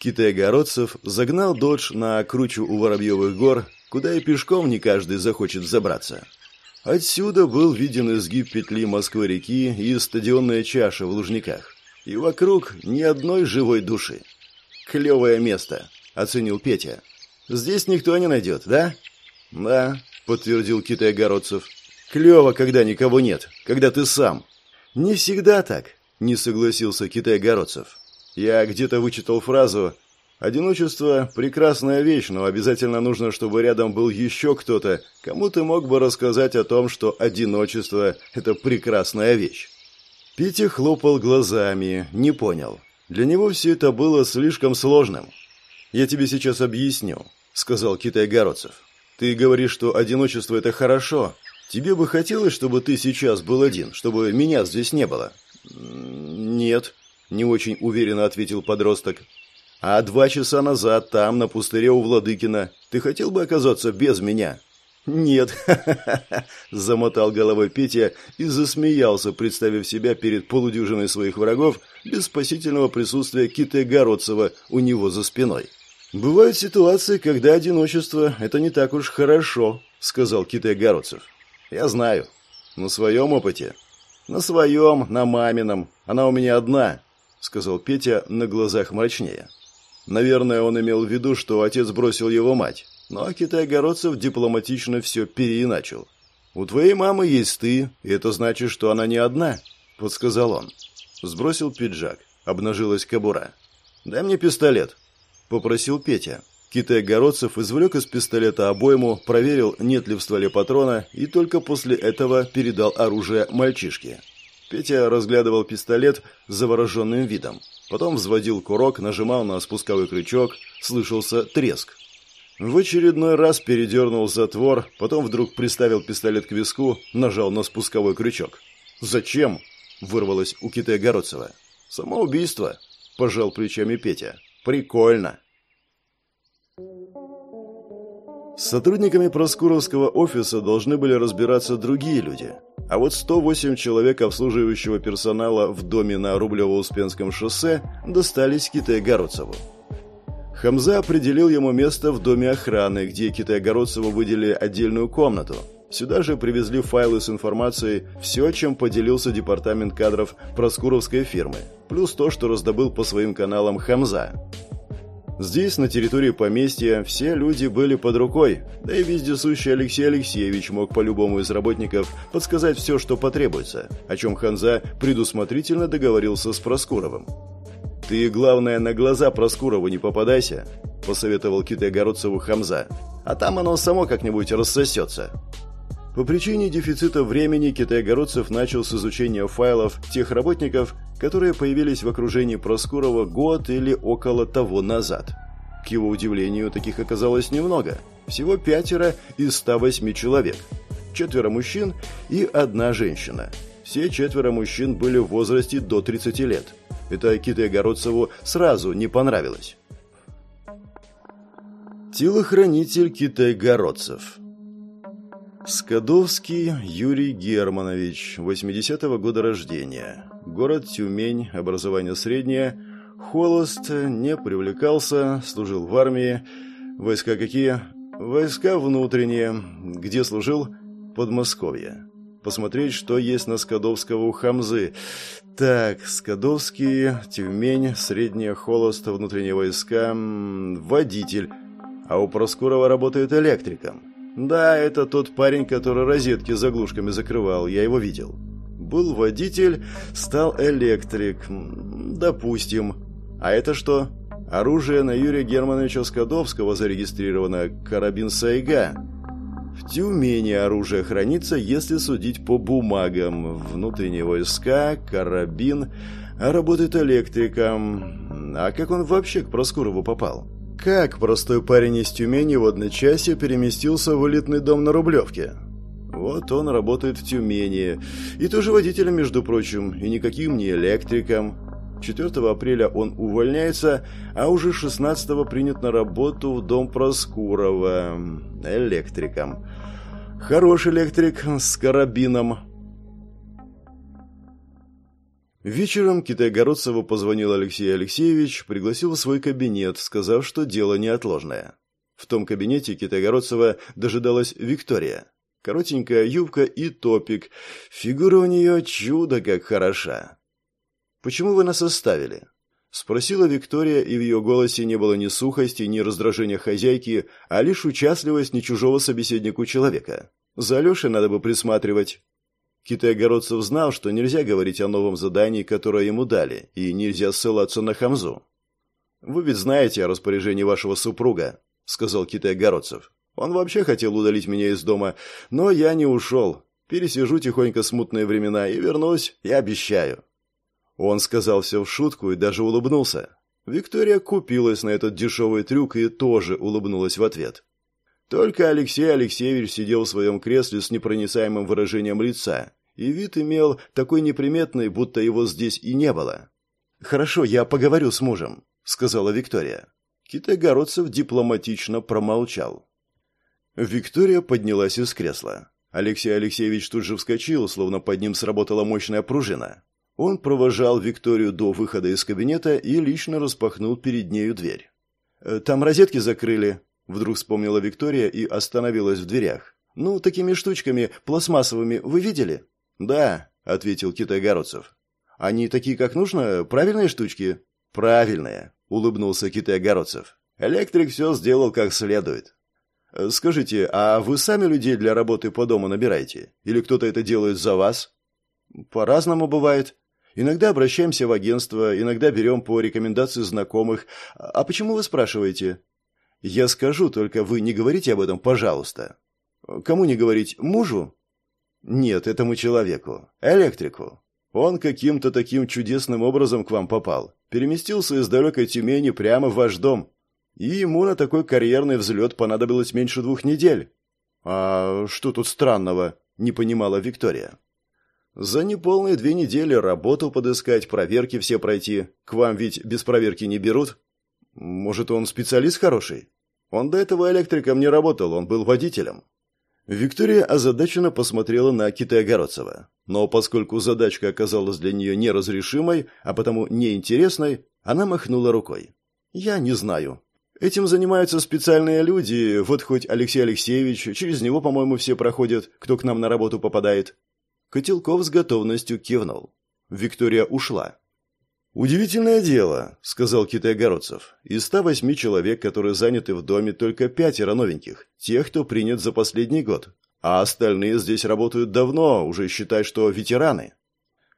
Китай-городцев загнал додж на кручу у Воробьевых гор, куда и пешком не каждый захочет забраться. Отсюда был виден изгиб петли Москвы-реки и стадионная чаша в Лужниках. И вокруг ни одной живой души. «Клевое место», — оценил Петя. «Здесь никто не найдет, да?» «Да», — подтвердил Китай-городцев. «Клево, когда никого нет, когда ты сам». «Не всегда так», — не согласился Китай-городцев. «Я где-то вычитал фразу «Одиночество – прекрасная вещь, но обязательно нужно, чтобы рядом был еще кто-то, кому ты мог бы рассказать о том, что одиночество – это прекрасная вещь». Питер хлопал глазами, не понял. Для него все это было слишком сложным. «Я тебе сейчас объясню», — сказал Китай-городцев. «Ты говоришь, что одиночество — это хорошо. Тебе бы хотелось, чтобы ты сейчас был один, чтобы меня здесь не было?» «Нет», — не очень уверенно ответил подросток. А два часа назад там, на пустыре у Владыкина, ты хотел бы оказаться без меня?» «Нет», — замотал головой Петя и засмеялся, представив себя перед полудюжиной своих врагов без спасительного присутствия Кита Городцева у него за спиной. «Бывают ситуации, когда одиночество — это не так уж хорошо», — сказал Китай Городцев. «Я знаю. На своем опыте». «На своем, на мамином. Она у меня одна», — сказал Петя на глазах мрачнее. Наверное, он имел в виду, что отец бросил его мать. Но Китай-Городцев дипломатично все переиначил. «У твоей мамы есть ты, и это значит, что она не одна», — подсказал он. Сбросил пиджак. Обнажилась кобура. «Дай мне пистолет», — попросил Петя. Китай-Городцев извлек из пистолета обойму, проверил, нет ли в стволе патрона, и только после этого передал оружие мальчишке. Петя разглядывал пистолет с завороженным видом. Потом взводил курок, нажимал на спусковой крючок, слышался треск. В очередной раз передернул затвор, потом вдруг приставил пистолет к виску, нажал на спусковой крючок. «Зачем?» – вырвалось у Китая Городцева. «Самоубийство», – пожал плечами Петя. «Прикольно». С сотрудниками Проскуровского офиса должны были разбираться другие люди. А вот 108 человек обслуживающего персонала в доме на Рублево-Успенском шоссе достались Китаю-Городцеву. Хамза определил ему место в доме охраны, где Китаю-Городцеву выделили отдельную комнату. Сюда же привезли файлы с информацией, все, чем поделился департамент кадров Проскуровской фирмы, плюс то, что раздобыл по своим каналам Хамза. Здесь, на территории поместья, все люди были под рукой, да и вездесущий Алексей Алексеевич мог по любому из работников подсказать все, что потребуется, о чем Ханза предусмотрительно договорился с Проскуровым. «Ты, главное, на глаза Проскурову не попадайся», – посоветовал Китай-Городцеву Хамза, «а там оно само как-нибудь рассосется». По причине дефицита времени Китай-Городцев начал с изучения файлов тех работников, которые появились в окружении Проскурова год или около того назад. К его удивлению, таких оказалось немного. Всего пятеро из 108 человек. Четверо мужчин и одна женщина. Все четверо мужчин были в возрасте до 30 лет. Это Китай-Городцеву сразу не понравилось. Телохранитель Китай-Городцев Скадовский Юрий Германович, 80-го года рождения. Город Тюмень, образование среднее. Холост, не привлекался, служил в армии. Войска какие? Войска внутренние. Где служил? Подмосковье. Посмотреть, что есть на Скадовского у Хамзы. Так, Скадовский, Тюмень, средняя холост, внутренние войска, водитель. А у Проскурова работает электриком. «Да, это тот парень, который розетки заглушками закрывал, я его видел». «Был водитель, стал электрик. Допустим. А это что?» «Оружие на Юрия Германовича Скадовского зарегистрировано. Карабин Сайга». В Тюмени оружие хранится, если судить по бумагам. Внутренние войска, карабин, а работает электриком. А как он вообще к Проскурову попал? Как простой парень из Тюмени в одночасье переместился в элитный дом на Рублевке? Вот он работает в Тюмени. И тоже водителем, между прочим, и никаким не электриком. 4 апреля он увольняется, а уже 16 принят на работу в дом Проскурова электриком. Хороший электрик с карабином. Вечером Китайгородцеву позвонил Алексей Алексеевич, пригласил в свой кабинет, сказав, что дело неотложное. В том кабинете Китайгородцева дожидалась Виктория. Коротенькая юбка и топик. Фигура у нее чудо как хороша. «Почему вы нас оставили?» Спросила Виктория, и в ее голосе не было ни сухости, ни раздражения хозяйки, а лишь участливость не чужого собеседнику человека. «За Алешей надо бы присматривать». Китай-городцев знал, что нельзя говорить о новом задании, которое ему дали, и нельзя ссылаться на Хамзу. «Вы ведь знаете о распоряжении вашего супруга», — сказал Китай-городцев. «Он вообще хотел удалить меня из дома, но я не ушел. Пересижу тихонько смутные времена и вернусь, я обещаю». Он сказал все в шутку и даже улыбнулся. Виктория купилась на этот дешевый трюк и тоже улыбнулась в ответ. Только Алексей Алексеевич сидел в своем кресле с непроницаемым выражением лица, и вид имел такой неприметный, будто его здесь и не было. «Хорошо, я поговорю с мужем», — сказала Виктория. Китайгородцев дипломатично промолчал. Виктория поднялась из кресла. Алексей Алексеевич тут же вскочил, словно под ним сработала мощная пружина. Он провожал Викторию до выхода из кабинета и лично распахнул перед нею дверь. «Э, «Там розетки закрыли», Вдруг вспомнила Виктория и остановилась в дверях. «Ну, такими штучками, пластмассовыми, вы видели?» «Да», — ответил Китай-Городцев. «Они такие, как нужно? Правильные штучки?» «Правильные», — улыбнулся Китай-Городцев. «Электрик все сделал как следует». «Скажите, а вы сами людей для работы по дому набираете? Или кто-то это делает за вас?» «По-разному бывает. Иногда обращаемся в агентство, иногда берем по рекомендации знакомых. А почему вы спрашиваете?» Я скажу, только вы не говорите об этом, пожалуйста. Кому не говорить? Мужу? Нет, этому человеку. Электрику. Он каким-то таким чудесным образом к вам попал. Переместился из далекой Тюмени прямо в ваш дом. И ему на такой карьерный взлет понадобилось меньше двух недель. А что тут странного? Не понимала Виктория. За неполные две недели работу подыскать, проверки все пройти. К вам ведь без проверки не берут? Может, он специалист хороший? Он до этого электриком не работал, он был водителем. Виктория озадаченно посмотрела на Китая-Городцева. Но поскольку задачка оказалась для нее неразрешимой, а потому неинтересной, она махнула рукой. «Я не знаю. Этим занимаются специальные люди, вот хоть Алексей Алексеевич, через него, по-моему, все проходят, кто к нам на работу попадает». Котелков с готовностью кивнул. Виктория ушла. «Удивительное дело», — сказал Китай-Городцев. «Из 108 человек, которые заняты в доме, только пятеро новеньких, тех, кто принят за последний год. А остальные здесь работают давно, уже считай, что ветераны».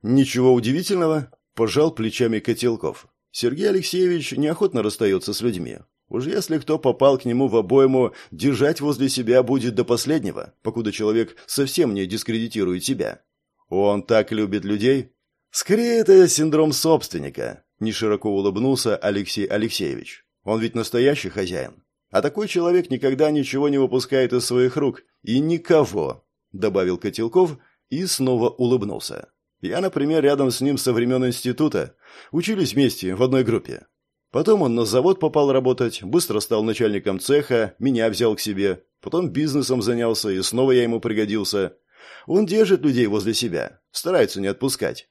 «Ничего удивительного», — пожал плечами Котелков. «Сергей Алексеевич неохотно расстается с людьми. Уж если кто попал к нему в обойму, держать возле себя будет до последнего, покуда человек совсем не дискредитирует себя. Он так любит людей, Скорее, это синдром собственника, не широко улыбнулся Алексей Алексеевич. Он ведь настоящий хозяин. А такой человек никогда ничего не выпускает из своих рук. И никого, добавил Котелков и снова улыбнулся. Я, например, рядом с ним со времен института. Учились вместе, в одной группе. Потом он на завод попал работать, быстро стал начальником цеха, меня взял к себе. Потом бизнесом занялся, и снова я ему пригодился. Он держит людей возле себя, старается не отпускать.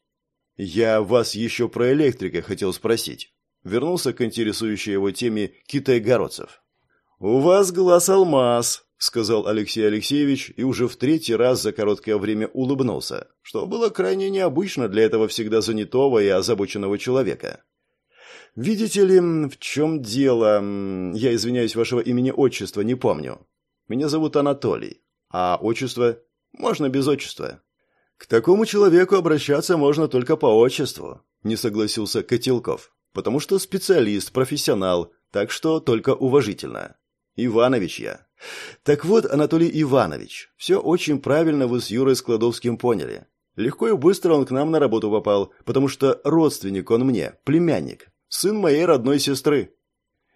«Я вас еще про электрика хотел спросить». Вернулся к интересующей его теме Китай-Городцев. «У вас глаз алмаз», — сказал Алексей Алексеевич и уже в третий раз за короткое время улыбнулся, что было крайне необычно для этого всегда занятого и озабоченного человека. «Видите ли, в чем дело? Я извиняюсь, вашего имени-отчества не помню. Меня зовут Анатолий. А отчество? Можно без отчества. «К такому человеку обращаться можно только по отчеству», – не согласился Котелков. «Потому что специалист, профессионал, так что только уважительно. Иванович я». «Так вот, Анатолий Иванович, все очень правильно вы с Юрой Складовским поняли. Легко и быстро он к нам на работу попал, потому что родственник он мне, племянник, сын моей родной сестры».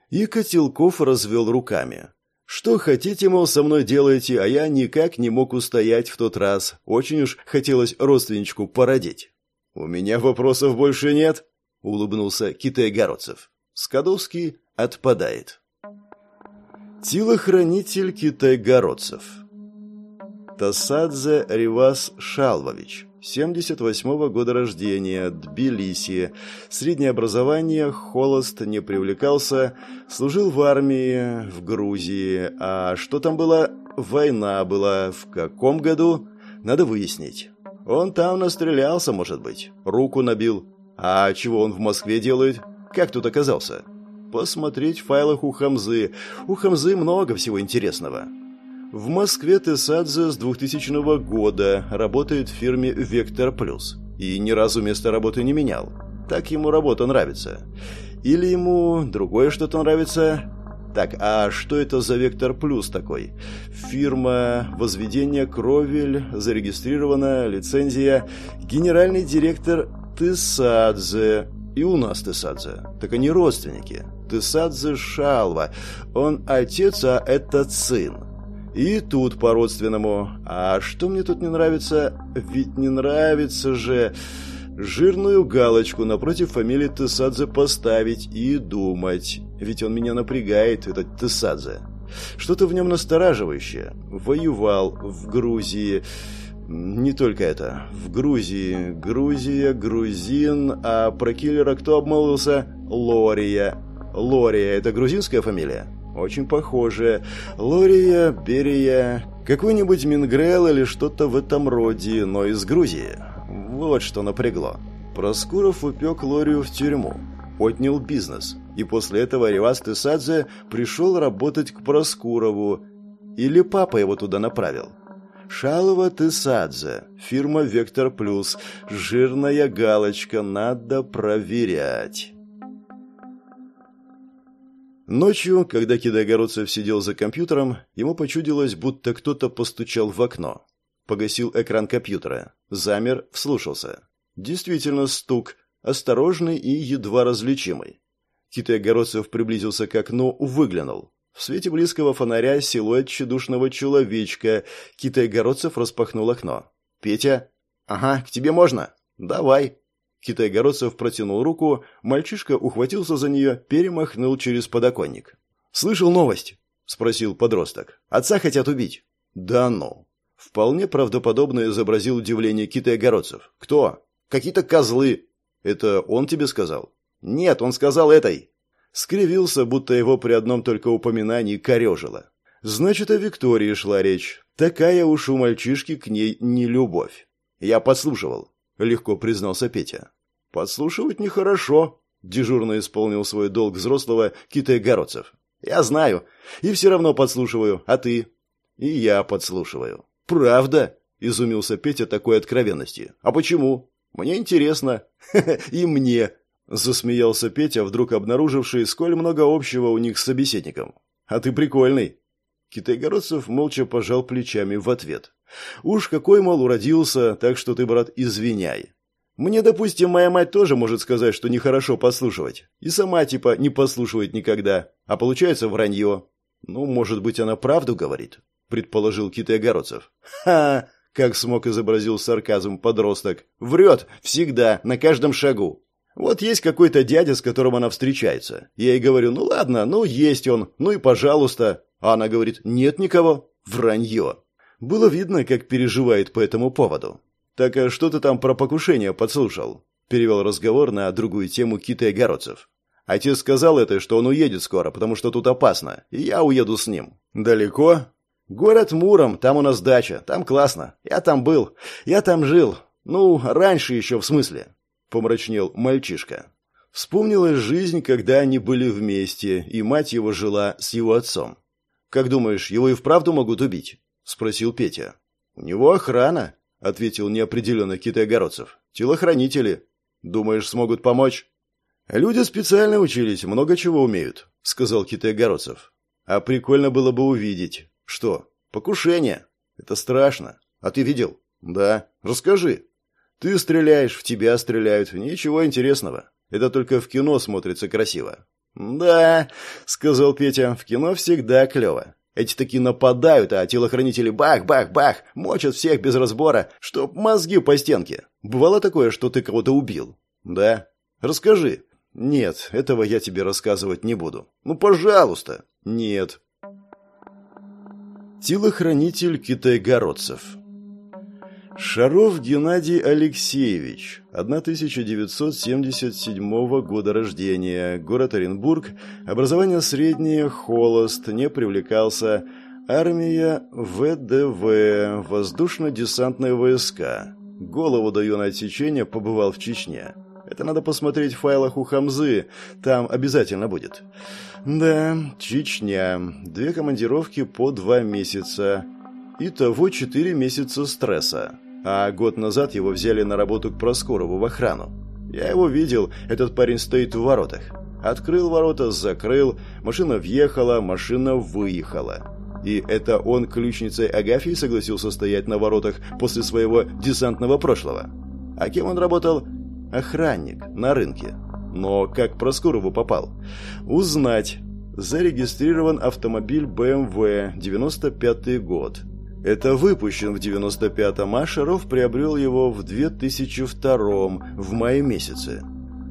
И Котелков развел руками. Что хотите, мол, со мной делаете, а я никак не мог устоять в тот раз. Очень уж хотелось родственничку породить. У меня вопросов больше нет, улыбнулся Китай-Городцев. Скадовский отпадает. Телохранитель Китай-Городцев. Тасадзе Ривас Шалвович, 78-го года рождения, Тбилиси. Среднее образование, холост, не привлекался, служил в армии, в Грузии. А что там было? Война была. В каком году? Надо выяснить. Он там настрелялся, может быть. Руку набил. А чего он в Москве делает? Как тут оказался? Посмотреть в файлах у Хамзы. У Хамзы много всего интересного. В Москве Тесадзе с 2000 года работает в фирме «Вектор Плюс» и ни разу место работы не менял. Так ему работа нравится. Или ему другое что-то нравится. Так, а что это за «Вектор Плюс» такой? Фирма «Возведение Кровель», зарегистрирована, лицензия, генеральный директор Тесадзе. И у нас Тесадзе. Так они родственники. Тесадзе Шалва. Он отец, а это сын. И тут по-родственному. А что мне тут не нравится? Ведь не нравится же... Жирную галочку напротив фамилии Тесадзе поставить и думать. Ведь он меня напрягает, этот Тесадзе. Что-то в нем настораживающее. Воевал в Грузии. Не только это. В Грузии. Грузия, грузин. А про киллера кто обмолвился? Лория. Лория – это грузинская фамилия? Очень похоже. Лория, Берия, какой-нибудь Мингрел или что-то в этом роде, но из Грузии. Вот что напрягло. Проскуров упек Лорию в тюрьму. Отнял бизнес. И после этого Ривас Тесадзе пришел работать к Проскурову. Или папа его туда направил. Шалова Тесадзе, фирма «Вектор Плюс», жирная галочка, надо проверять. Ночью, когда Кидайгородцев сидел за компьютером, ему почудилось, будто кто-то постучал в окно. Погасил экран компьютера. Замер, вслушался. Действительно стук, осторожный и едва различимый. Китай-Огородцев приблизился к окну, выглянул. В свете близкого фонаря силуэт тщедушного человечка. Китай-Огородцев распахнул окно. «Петя?» «Ага, к тебе можно?» «Давай». Китай-городцев протянул руку, мальчишка ухватился за нее, перемахнул через подоконник. «Слышал новость?» – спросил подросток. «Отца хотят убить». «Да ну!» Вполне правдоподобно изобразил удивление Китай-городцев. «Кто?» «Какие-то козлы!» «Это он тебе сказал?» «Нет, он сказал этой!» Скривился, будто его при одном только упоминании корежило. «Значит, о Виктории шла речь. Такая уж у мальчишки к ней не любовь. Я подслушивал легко признался Петя. Подслушивать нехорошо, дежурно исполнил свой долг взрослого Китай-Городцев. Я знаю, и все равно подслушиваю, а ты? И я подслушиваю. Правда? изумился Петя такой откровенности. А почему? Мне интересно. И мне, засмеялся Петя, вдруг обнаруживший, сколь много общего у них с собеседником. А ты прикольный. Китайгородцев молча пожал плечами в ответ. «Уж какой, мол, уродился, так что ты, брат, извиняй. Мне, допустим, моя мать тоже может сказать, что нехорошо послушивать. И сама, типа, не послушивает никогда. А получается вранье. Ну, может быть, она правду говорит?» предположил Китай-Огородцев. «Ха!» — как смог изобразил сарказм подросток. «Врет! Всегда! На каждом шагу!» Вот есть какой-то дядя, с которым она встречается. Я ей говорю, ну ладно, ну есть он, ну и пожалуйста. А она говорит, нет никого. Вранье. Было видно, как переживает по этому поводу. «Так а что ты там про покушение подслушал?» Перевел разговор на другую тему Кита и Городцев. «Отец сказал это, что он уедет скоро, потому что тут опасно, и я уеду с ним». «Далеко?» «Город Муром, там у нас дача, там классно. Я там был, я там жил. Ну, раньше еще, в смысле?» Помрачнел мальчишка. Вспомнилась жизнь, когда они были вместе, и мать его жила с его отцом. «Как думаешь, его и вправду могут убить?» – спросил Петя. «У него охрана», – ответил неопределенно Китай-Огородцев. «Телохранители. Думаешь, смогут помочь?» «Люди специально учились, много чего умеют», – сказал Китай-Огородцев. «А прикольно было бы увидеть. Что? Покушение. Это страшно. А ты видел?» «Да. Расскажи». «Ты стреляешь, в тебя стреляют. Ничего интересного. Это только в кино смотрится красиво. «Да», — сказал Петя, — «в кино всегда клево. Эти такие нападают, а телохранители бах-бах-бах, мочат всех без разбора, чтоб мозги по стенке. Бывало такое, что ты кого-то убил?» «Да». «Расскажи». «Нет, этого я тебе рассказывать не буду». «Ну, пожалуйста». Шаров Геннадий Алексеевич, 1977 года рождения, город Оренбург, образование среднее, холост, не привлекался, армия ВДВ, воздушно-десантные войска. Голову даю на отсечение, побывал в Чечне. Это надо посмотреть в файлах у Хамзы, там обязательно будет. Да, Чечня, две командировки по два месяца. Итого четыре месяца стресса. А год назад его взяли на работу к Проскорову в охрану. Я его видел, этот парень стоит в воротах. Открыл ворота, закрыл, машина въехала, машина выехала. И это он ключницей Агафьи согласился стоять на воротах после своего десантного прошлого. А кем он работал? Охранник на рынке. Но как Проскорову попал? Узнать. Зарегистрирован автомобиль BMW, 95 год. Это выпущен в 95-м, а Шаров приобрел его в 2002-м, в мае месяце.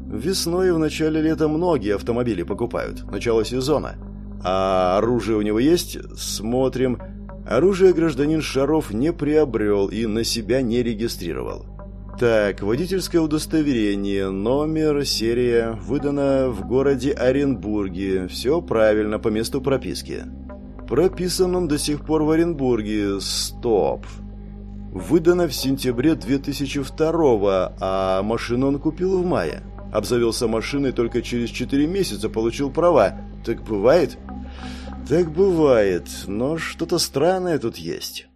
Весной и в начале лета многие автомобили покупают, начало сезона. А оружие у него есть? Смотрим. Оружие гражданин Шаров не приобрел и на себя не регистрировал. Так, водительское удостоверение, номер, серия, выдано в городе Оренбурге. Все правильно, по месту прописки. Прописан он до сих пор в Оренбурге. Стоп. Выдано в сентябре 2002 а машину он купил в мае. Обзавелся машиной только через 4 месяца, получил права. Так бывает? Так бывает, но что-то странное тут есть.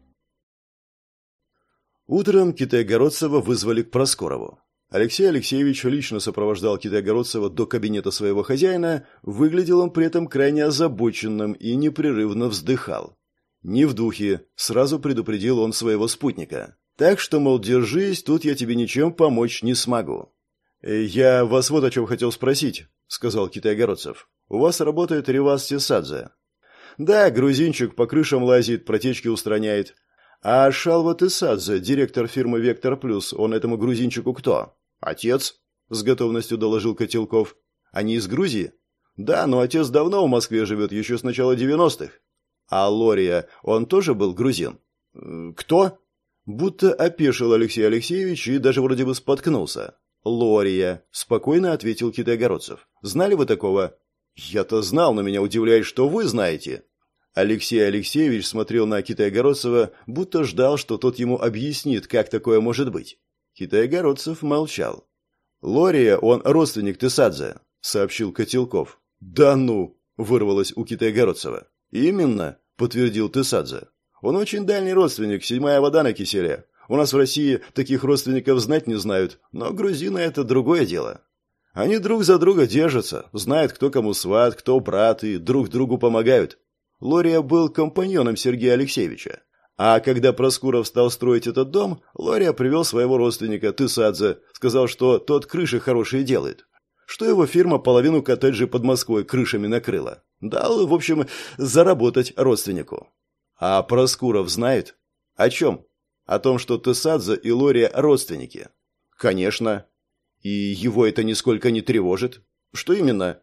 Утром Китая-Городцева вызвали к Проскорову. Алексей Алексеевич лично сопровождал Китая-Городцева до кабинета своего хозяина, выглядел он при этом крайне озабоченным и непрерывно вздыхал. Не в духе, сразу предупредил он своего спутника. Так что, мол, держись, тут я тебе ничем помочь не смогу. «Я вас вот о чем хотел спросить», — сказал Китай-Городцев. «У вас работает Ривас Тесадзе». «Да, грузинчик по крышам лазит, протечки устраняет. А Шалва Тесадзе, директор фирмы «Вектор Плюс», он этому грузинчику кто?» «Отец», — с готовностью доложил Котелков. «Они из Грузии?» «Да, но отец давно в Москве живет, еще с начала девяностых». «А Лория, он тоже был грузин?» «Э, «Кто?» Будто опешил Алексей Алексеевич и даже вроде бы споткнулся. «Лория», — спокойно ответил Китай-Городцев. «Знали вы такого?» «Я-то знал, но меня удивляет, что вы знаете». Алексей Алексеевич смотрел на Китай-Городцева, будто ждал, что тот ему объяснит, как такое может быть. Китай-Городцев молчал. «Лория, он родственник Тесадзе», — сообщил Котелков. «Да ну!» — вырвалось у Китай-Городцева. «Именно», — подтвердил Тесадзе. «Он очень дальний родственник, седьмая вода на киселе. У нас в России таких родственников знать не знают, но грузины — это другое дело. Они друг за друга держатся, знают, кто кому сват, кто брат, и друг другу помогают. Лория был компаньоном Сергея Алексеевича. А когда Проскуров стал строить этот дом, Лория привел своего родственника Тысадзе, сказал, что тот крыши хорошие делает. Что его фирма половину коттеджей под Москвой крышами накрыла. Дал, в общем, заработать родственнику. А Проскуров знает? О чем? О том, что Тысадзе и Лория родственники. Конечно. И его это нисколько не тревожит. Что именно?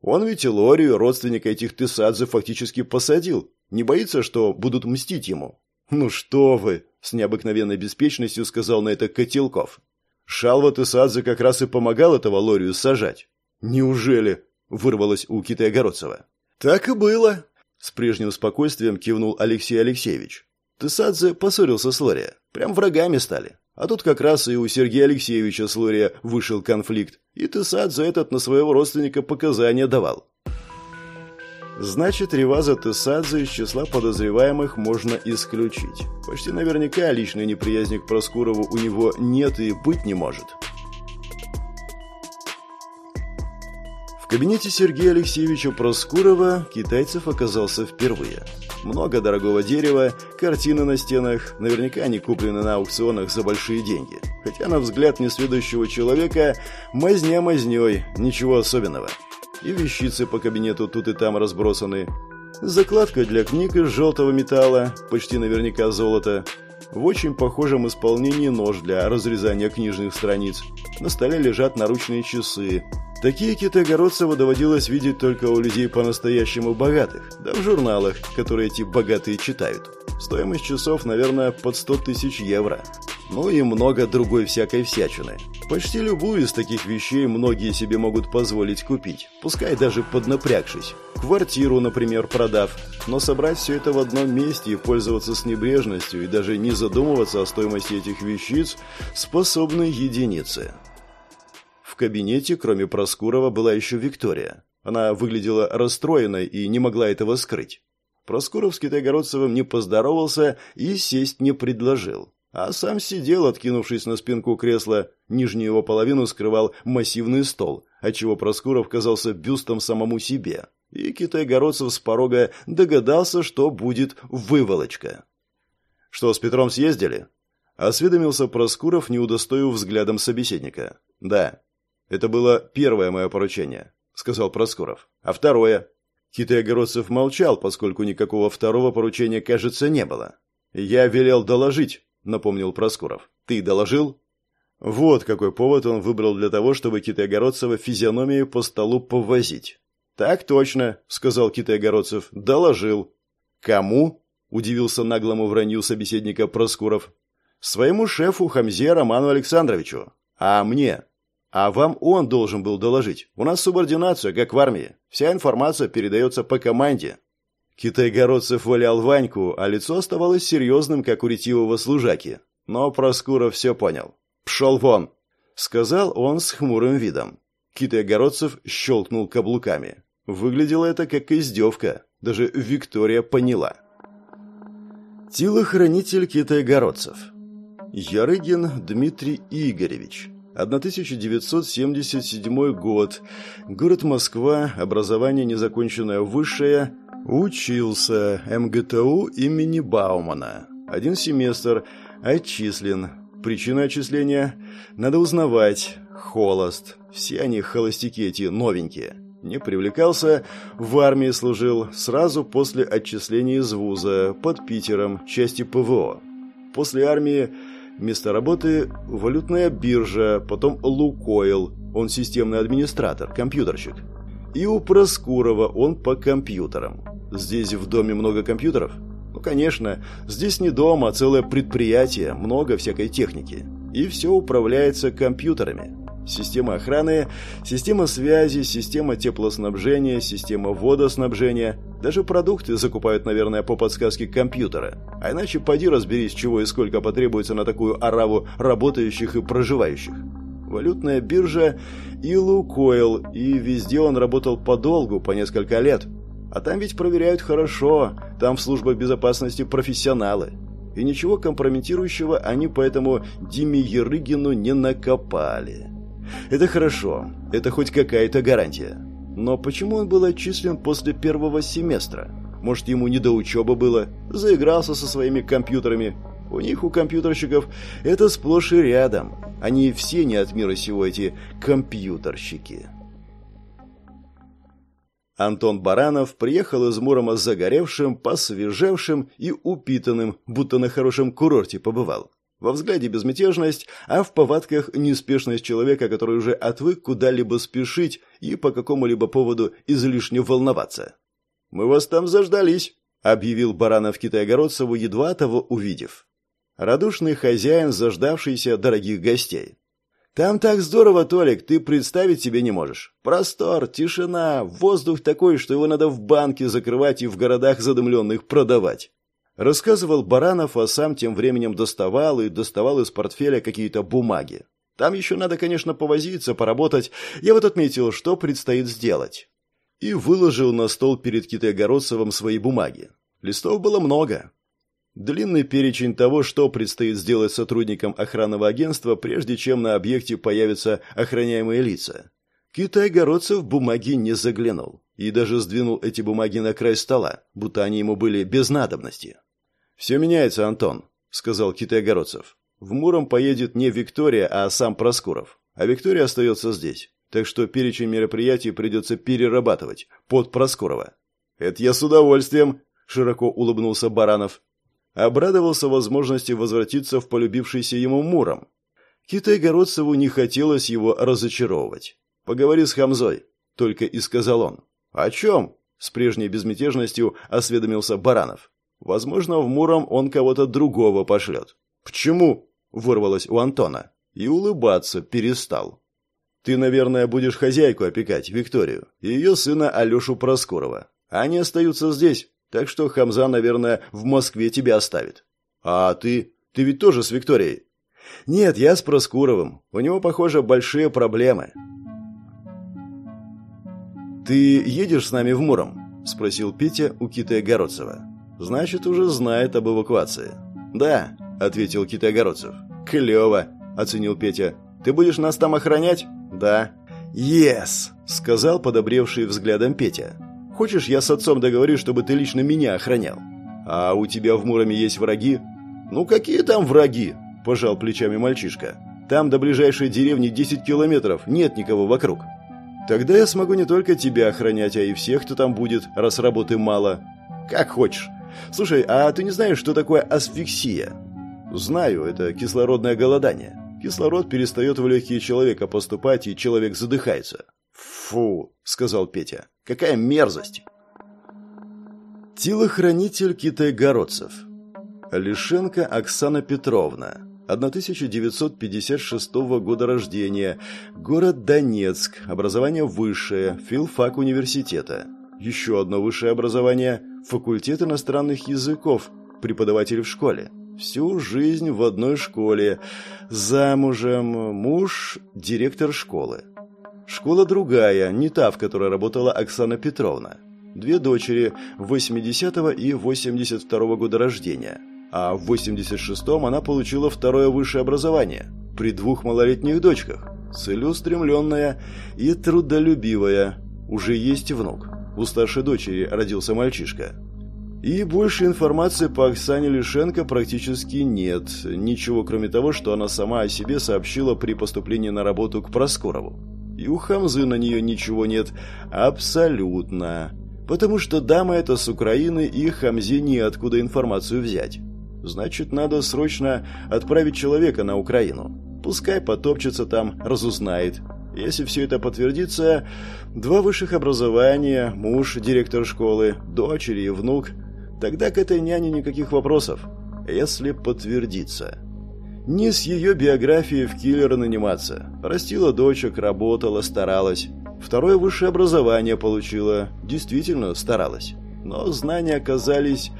Он ведь и Лорию, родственника этих Тысадзе, фактически посадил. Не боится, что будут мстить ему? «Ну что вы!» – с необыкновенной беспечностью сказал на это Котелков. «Шалва Тысадзе как раз и помогал этого Лорию сажать». «Неужели?» – вырвалось у Китая-Городцева. «Так и было!» – с прежним спокойствием кивнул Алексей Алексеевич. Тысадзе поссорился с Лория. Прям врагами стали. А тут как раз и у Сергея Алексеевича с Лория вышел конфликт. И Тысадзе этот на своего родственника показания давал. Значит, Реваза Тесадзе из числа подозреваемых можно исключить. Почти наверняка личной неприязни к Проскурову у него нет и быть не может. В кабинете Сергея Алексеевича Проскурова китайцев оказался впервые. Много дорогого дерева, картины на стенах, наверняка они куплены на аукционах за большие деньги. Хотя, на взгляд несведущего человека, мазня мазнёй, ничего особенного и вещицы по кабинету тут и там разбросаны. Закладка для книг из желтого металла, почти наверняка золото. В очень похожем исполнении нож для разрезания книжных страниц. На столе лежат наручные часы. Такие китайгородцева доводилось видеть только у людей по-настоящему богатых, да в журналах, которые эти богатые читают. Стоимость часов, наверное, под 100 тысяч евро. Ну и много другой всякой всячины. Почти любую из таких вещей многие себе могут позволить купить, пускай даже поднапрягшись. Квартиру, например, продав. Но собрать все это в одном месте и пользоваться с небрежностью и даже не задумываться о стоимости этих вещиц способны единицы. В кабинете, кроме Проскурова, была еще Виктория. Она выглядела расстроенной и не могла этого скрыть. Проскуров с Китайгородцевым не поздоровался и сесть не предложил. А сам сидел, откинувшись на спинку кресла. Нижнюю его половину скрывал массивный стол, отчего Проскуров казался бюстом самому себе. И Китайгородцев с порога догадался, что будет выволочка. «Что, с Петром съездили?» Осведомился Проскуров, не удостоив взглядом собеседника. «Да. Это было первое мое поручение», — сказал Проскуров. «А второе?» Китай-огородцев молчал, поскольку никакого второго поручения, кажется, не было. «Я велел доложить», — напомнил Проскуров. «Ты доложил?» Вот какой повод он выбрал для того, чтобы Китай-огородцева физиономию по столу повозить. «Так точно», — сказал Китай-огородцев. «Доложил». «Кому?» — удивился наглому вранью собеседника Проскуров. «Своему шефу Хамзе Роману Александровичу. А мне?» А вам он должен был доложить. У нас субординация, как в армии. Вся информация передается по команде. Китайгородцев валял Ваньку, а лицо оставалось серьезным, как у ретивого служаки. Но Проскуров все понял. «Пшел вон!» — сказал он с хмурым видом. Китайгородцев щелкнул каблуками. Выглядело это как издевка. Даже Виктория поняла. Телохранитель китайгородцев. Ярыгин Дмитрий Игоревич. 1977 год. Город Москва, образование незаконченное высшее. Учился МГТУ имени Баумана. Один семестр. Отчислен. Причина отчисления? Надо узнавать. Холост. Все они холостяки эти, новенькие. Не привлекался, в армии служил сразу после отчисления из вуза, под Питером, части ПВО. После армии Место работы – валютная биржа, потом Лукойл, он системный администратор, компьютерщик. И у Проскурова он по компьютерам. Здесь в доме много компьютеров? Ну, конечно, здесь не дом, а целое предприятие, много всякой техники. И все управляется компьютерами. Система охраны, система связи, система теплоснабжения, система водоснабжения. Даже продукты закупают, наверное, по подсказке компьютера. А иначе поди разберись, чего и сколько потребуется на такую ораву работающих и проживающих. Валютная биржа и Лукойл, и везде он работал подолгу, по несколько лет. А там ведь проверяют хорошо, там в службах безопасности профессионалы. И ничего компрометирующего они поэтому Диме Ерыгину не накопали. Это хорошо, это хоть какая-то гарантия. Но почему он был отчислен после первого семестра? Может, ему не до учебы было? Заигрался со своими компьютерами? У них, у компьютерщиков, это сплошь и рядом. Они все не от мира сего, эти компьютерщики. Антон Баранов приехал из Мурома загоревшим, посвежевшим и упитанным, будто на хорошем курорте побывал. Во взгляде безмятежность, а в повадках неспешность человека, который уже отвык куда-либо спешить и по какому-либо поводу излишне волноваться. «Мы вас там заждались», — объявил Баранов Китайгородцеву, едва того увидев. Радушный хозяин, заждавшийся дорогих гостей. «Там так здорово, Толик, ты представить себе не можешь. Простор, тишина, воздух такой, что его надо в банке закрывать и в городах задымленных продавать. Рассказывал Баранов, а сам тем временем доставал и доставал из портфеля какие-то бумаги. Там еще надо, конечно, повозиться, поработать. Я вот отметил, что предстоит сделать. И выложил на стол перед Китайгородцевым свои бумаги. Листов было много. Длинный перечень того, что предстоит сделать сотрудникам охранного агентства, прежде чем на объекте появятся охраняемые лица. Китайгородцев бумаги не заглянул и даже сдвинул эти бумаги на край стола, будто они ему были без надобности. «Все меняется, Антон», — сказал Китай-Огородцев. «В Муром поедет не Виктория, а сам Проскуров. А Виктория остается здесь. Так что перечень мероприятий придется перерабатывать под Проскурова». «Это я с удовольствием», — широко улыбнулся Баранов. Обрадовался возможности возвратиться в полюбившийся ему Муром. Китай-Городцеву не хотелось его разочаровывать. «Поговори с Хамзой», — только и сказал он. «О чем?» — с прежней безмятежностью осведомился Баранов. Возможно, в Муром он кого-то другого пошлет. «Почему?» – вырвалось у Антона. И улыбаться перестал. «Ты, наверное, будешь хозяйку опекать, Викторию, и ее сына Алешу Проскурова. Они остаются здесь, так что Хамза, наверное, в Москве тебя оставит. А ты? Ты ведь тоже с Викторией?» «Нет, я с Проскуровым. У него, похоже, большие проблемы». «Ты едешь с нами в Муром?» – спросил Петя у Киты Огородцева. «Значит, уже знает об эвакуации». «Да», – ответил Кита Огородцев. «Клево», – оценил Петя. «Ты будешь нас там охранять?» «Да». «Ес!» – сказал подобревший взглядом Петя. «Хочешь, я с отцом договорюсь, чтобы ты лично меня охранял?» «А у тебя в Муроме есть враги?» «Ну какие там враги?» – пожал плечами мальчишка. «Там до ближайшей деревни 10 километров, нет никого вокруг». Тогда я смогу не только тебя охранять, а и всех, кто там будет, раз работы мало. Как хочешь. Слушай, а ты не знаешь, что такое асфиксия? Знаю, это кислородное голодание. Кислород перестает в легкие человека поступать, и человек задыхается. Фу, сказал Петя. Какая мерзость. Телохранитель китайгородцев. Алишенко Оксана Петровна. 1956 года рождения, город Донецк, образование высшее, филфак университета. Еще одно высшее образование – факультет иностранных языков, преподаватель в школе. Всю жизнь в одной школе. Замужем, муж – директор школы. Школа другая, не та, в которой работала Оксана Петровна. Две дочери, 80 и 82 года рождения – а в 86-м она получила второе высшее образование при двух малолетних дочках. Целеустремленная и трудолюбивая. Уже есть внук. У старшей дочери родился мальчишка. И больше информации по Оксане Лишенко практически нет. Ничего, кроме того, что она сама о себе сообщила при поступлении на работу к Проскорову. И у Хамзы на нее ничего нет. Абсолютно. Потому что дама эта с Украины, и Хамзе неоткуда информацию взять. Значит, надо срочно отправить человека на Украину. Пускай потопчется там, разузнает. Если все это подтвердится, два высших образования, муж, директор школы, дочери и внук, тогда к этой няне никаких вопросов. Если подтвердится. Не с ее биографией в киллера наниматься. Растила дочек, работала, старалась. Второе высшее образование получила. Действительно старалась. Но знания оказались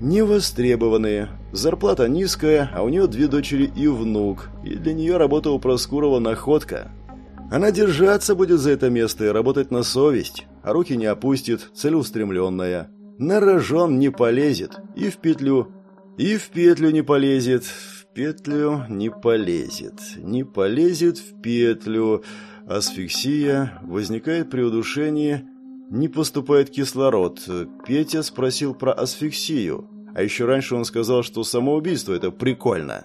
невостребованные. Зарплата низкая, а у нее две дочери и внук, и для нее работа у Проскурова находка. Она держаться будет за это место и работать на совесть, а руки не опустит, целеустремленная. На рожон не полезет, и в петлю, и в петлю не полезет, в петлю не полезет, не полезет в петлю. Асфиксия возникает при удушении не поступает кислород. Петя спросил про асфиксию. А еще раньше он сказал, что самоубийство – это прикольно.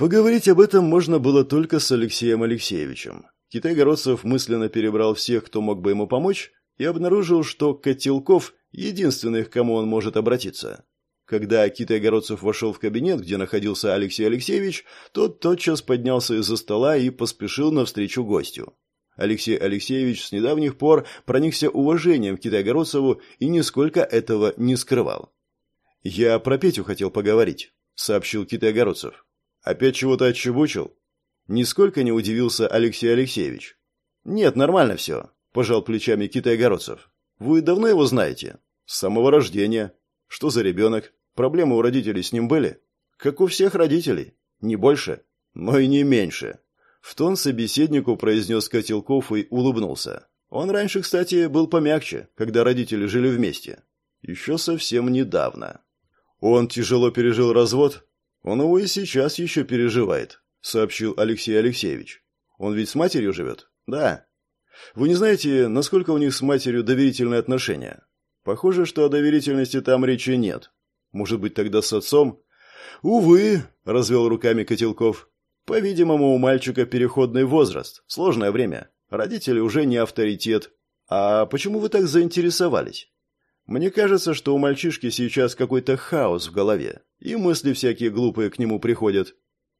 Поговорить об этом можно было только с Алексеем Алексеевичем. Китай-городцев мысленно перебрал всех, кто мог бы ему помочь, и обнаружил, что Котелков – единственный, к кому он может обратиться. Когда Китай-городцев вошел в кабинет, где находился Алексей Алексеевич, тот тотчас поднялся из-за стола и поспешил навстречу гостю. Алексей Алексеевич с недавних пор проникся уважением к Китайгородцеву и нисколько этого не скрывал. «Я про Петю хотел поговорить», — сообщил Китайгородцев. «Опять чего-то отчебучил?» Нисколько не удивился Алексей Алексеевич. «Нет, нормально все», – пожал плечами Китайгородцев. «Вы давно его знаете?» «С самого рождения». «Что за ребенок? Проблемы у родителей с ним были?» «Как у всех родителей. Не больше, но и не меньше», в тон собеседнику произнес Котелков и улыбнулся. Он раньше, кстати, был помягче, когда родители жили вместе. Еще совсем недавно. Он тяжело пережил развод? Он его и сейчас еще переживает, сообщил Алексей Алексеевич. Он ведь с матерью живет? Да. Вы не знаете, насколько у них с матерью доверительные отношения? Похоже, что о доверительности там речи нет. Может быть, тогда с отцом? Увы, развел руками Котелков. По-видимому, у мальчика переходный возраст, сложное время. Родители уже не авторитет. А почему вы так заинтересовались? Мне кажется, что у мальчишки сейчас какой-то хаос в голове, и мысли всякие глупые к нему приходят.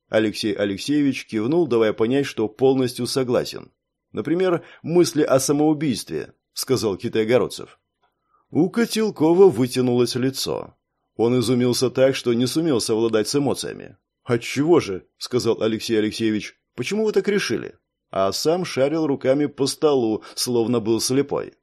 Алексей Алексеевич кивнул, давая понять, что полностью согласен. Например, мысли о самоубийстве, сказал Китай-Городцев. У Котелкова вытянулось лицо. Он изумился так, что не сумел совладать с эмоциями. «Отчего же?» – сказал Алексей Алексеевич. «Почему вы так решили?» А сам шарил руками по столу, словно был слепой.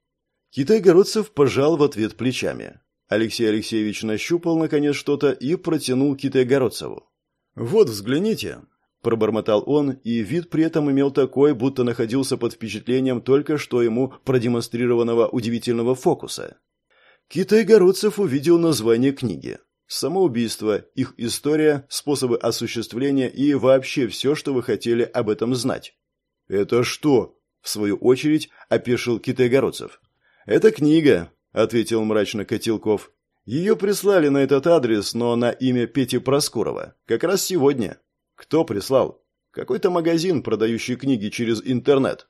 Китай-городцев пожал в ответ плечами. Алексей Алексеевич нащупал, наконец, что-то и протянул Китай-городцеву. «Вот, взгляните», – пробормотал он, и вид при этом имел такой, будто находился под впечатлением только что ему продемонстрированного удивительного фокуса. Китай-городцев увидел название книги. Самоубийство, их история, способы осуществления и вообще все, что вы хотели об этом знать. «Это что?» – в свою очередь опешил Китай-городцев. «Это книга», – ответил мрачно Котелков. «Ее прислали на этот адрес, но на имя Пети Проскурова. Как раз сегодня». «Кто прислал?» «Какой-то магазин, продающий книги через интернет».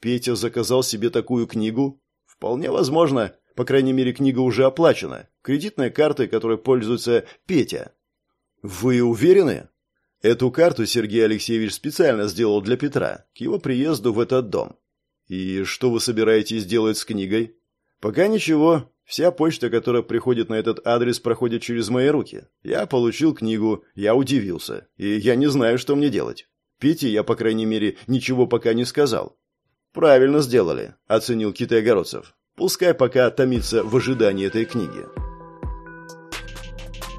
«Петя заказал себе такую книгу?» «Вполне возможно. По крайней мере, книга уже оплачена. Кредитной картой, которой пользуется Петя. Вы уверены? Эту карту Сергей Алексеевич специально сделал для Петра, к его приезду в этот дом. И что вы собираетесь делать с книгой? Пока ничего. Вся почта, которая приходит на этот адрес, проходит через мои руки. Я получил книгу, я удивился, и я не знаю, что мне делать. Пете я, по крайней мере, ничего пока не сказал. Правильно сделали, оценил Китай-Огородцев. Пускай пока томится в ожидании этой книги.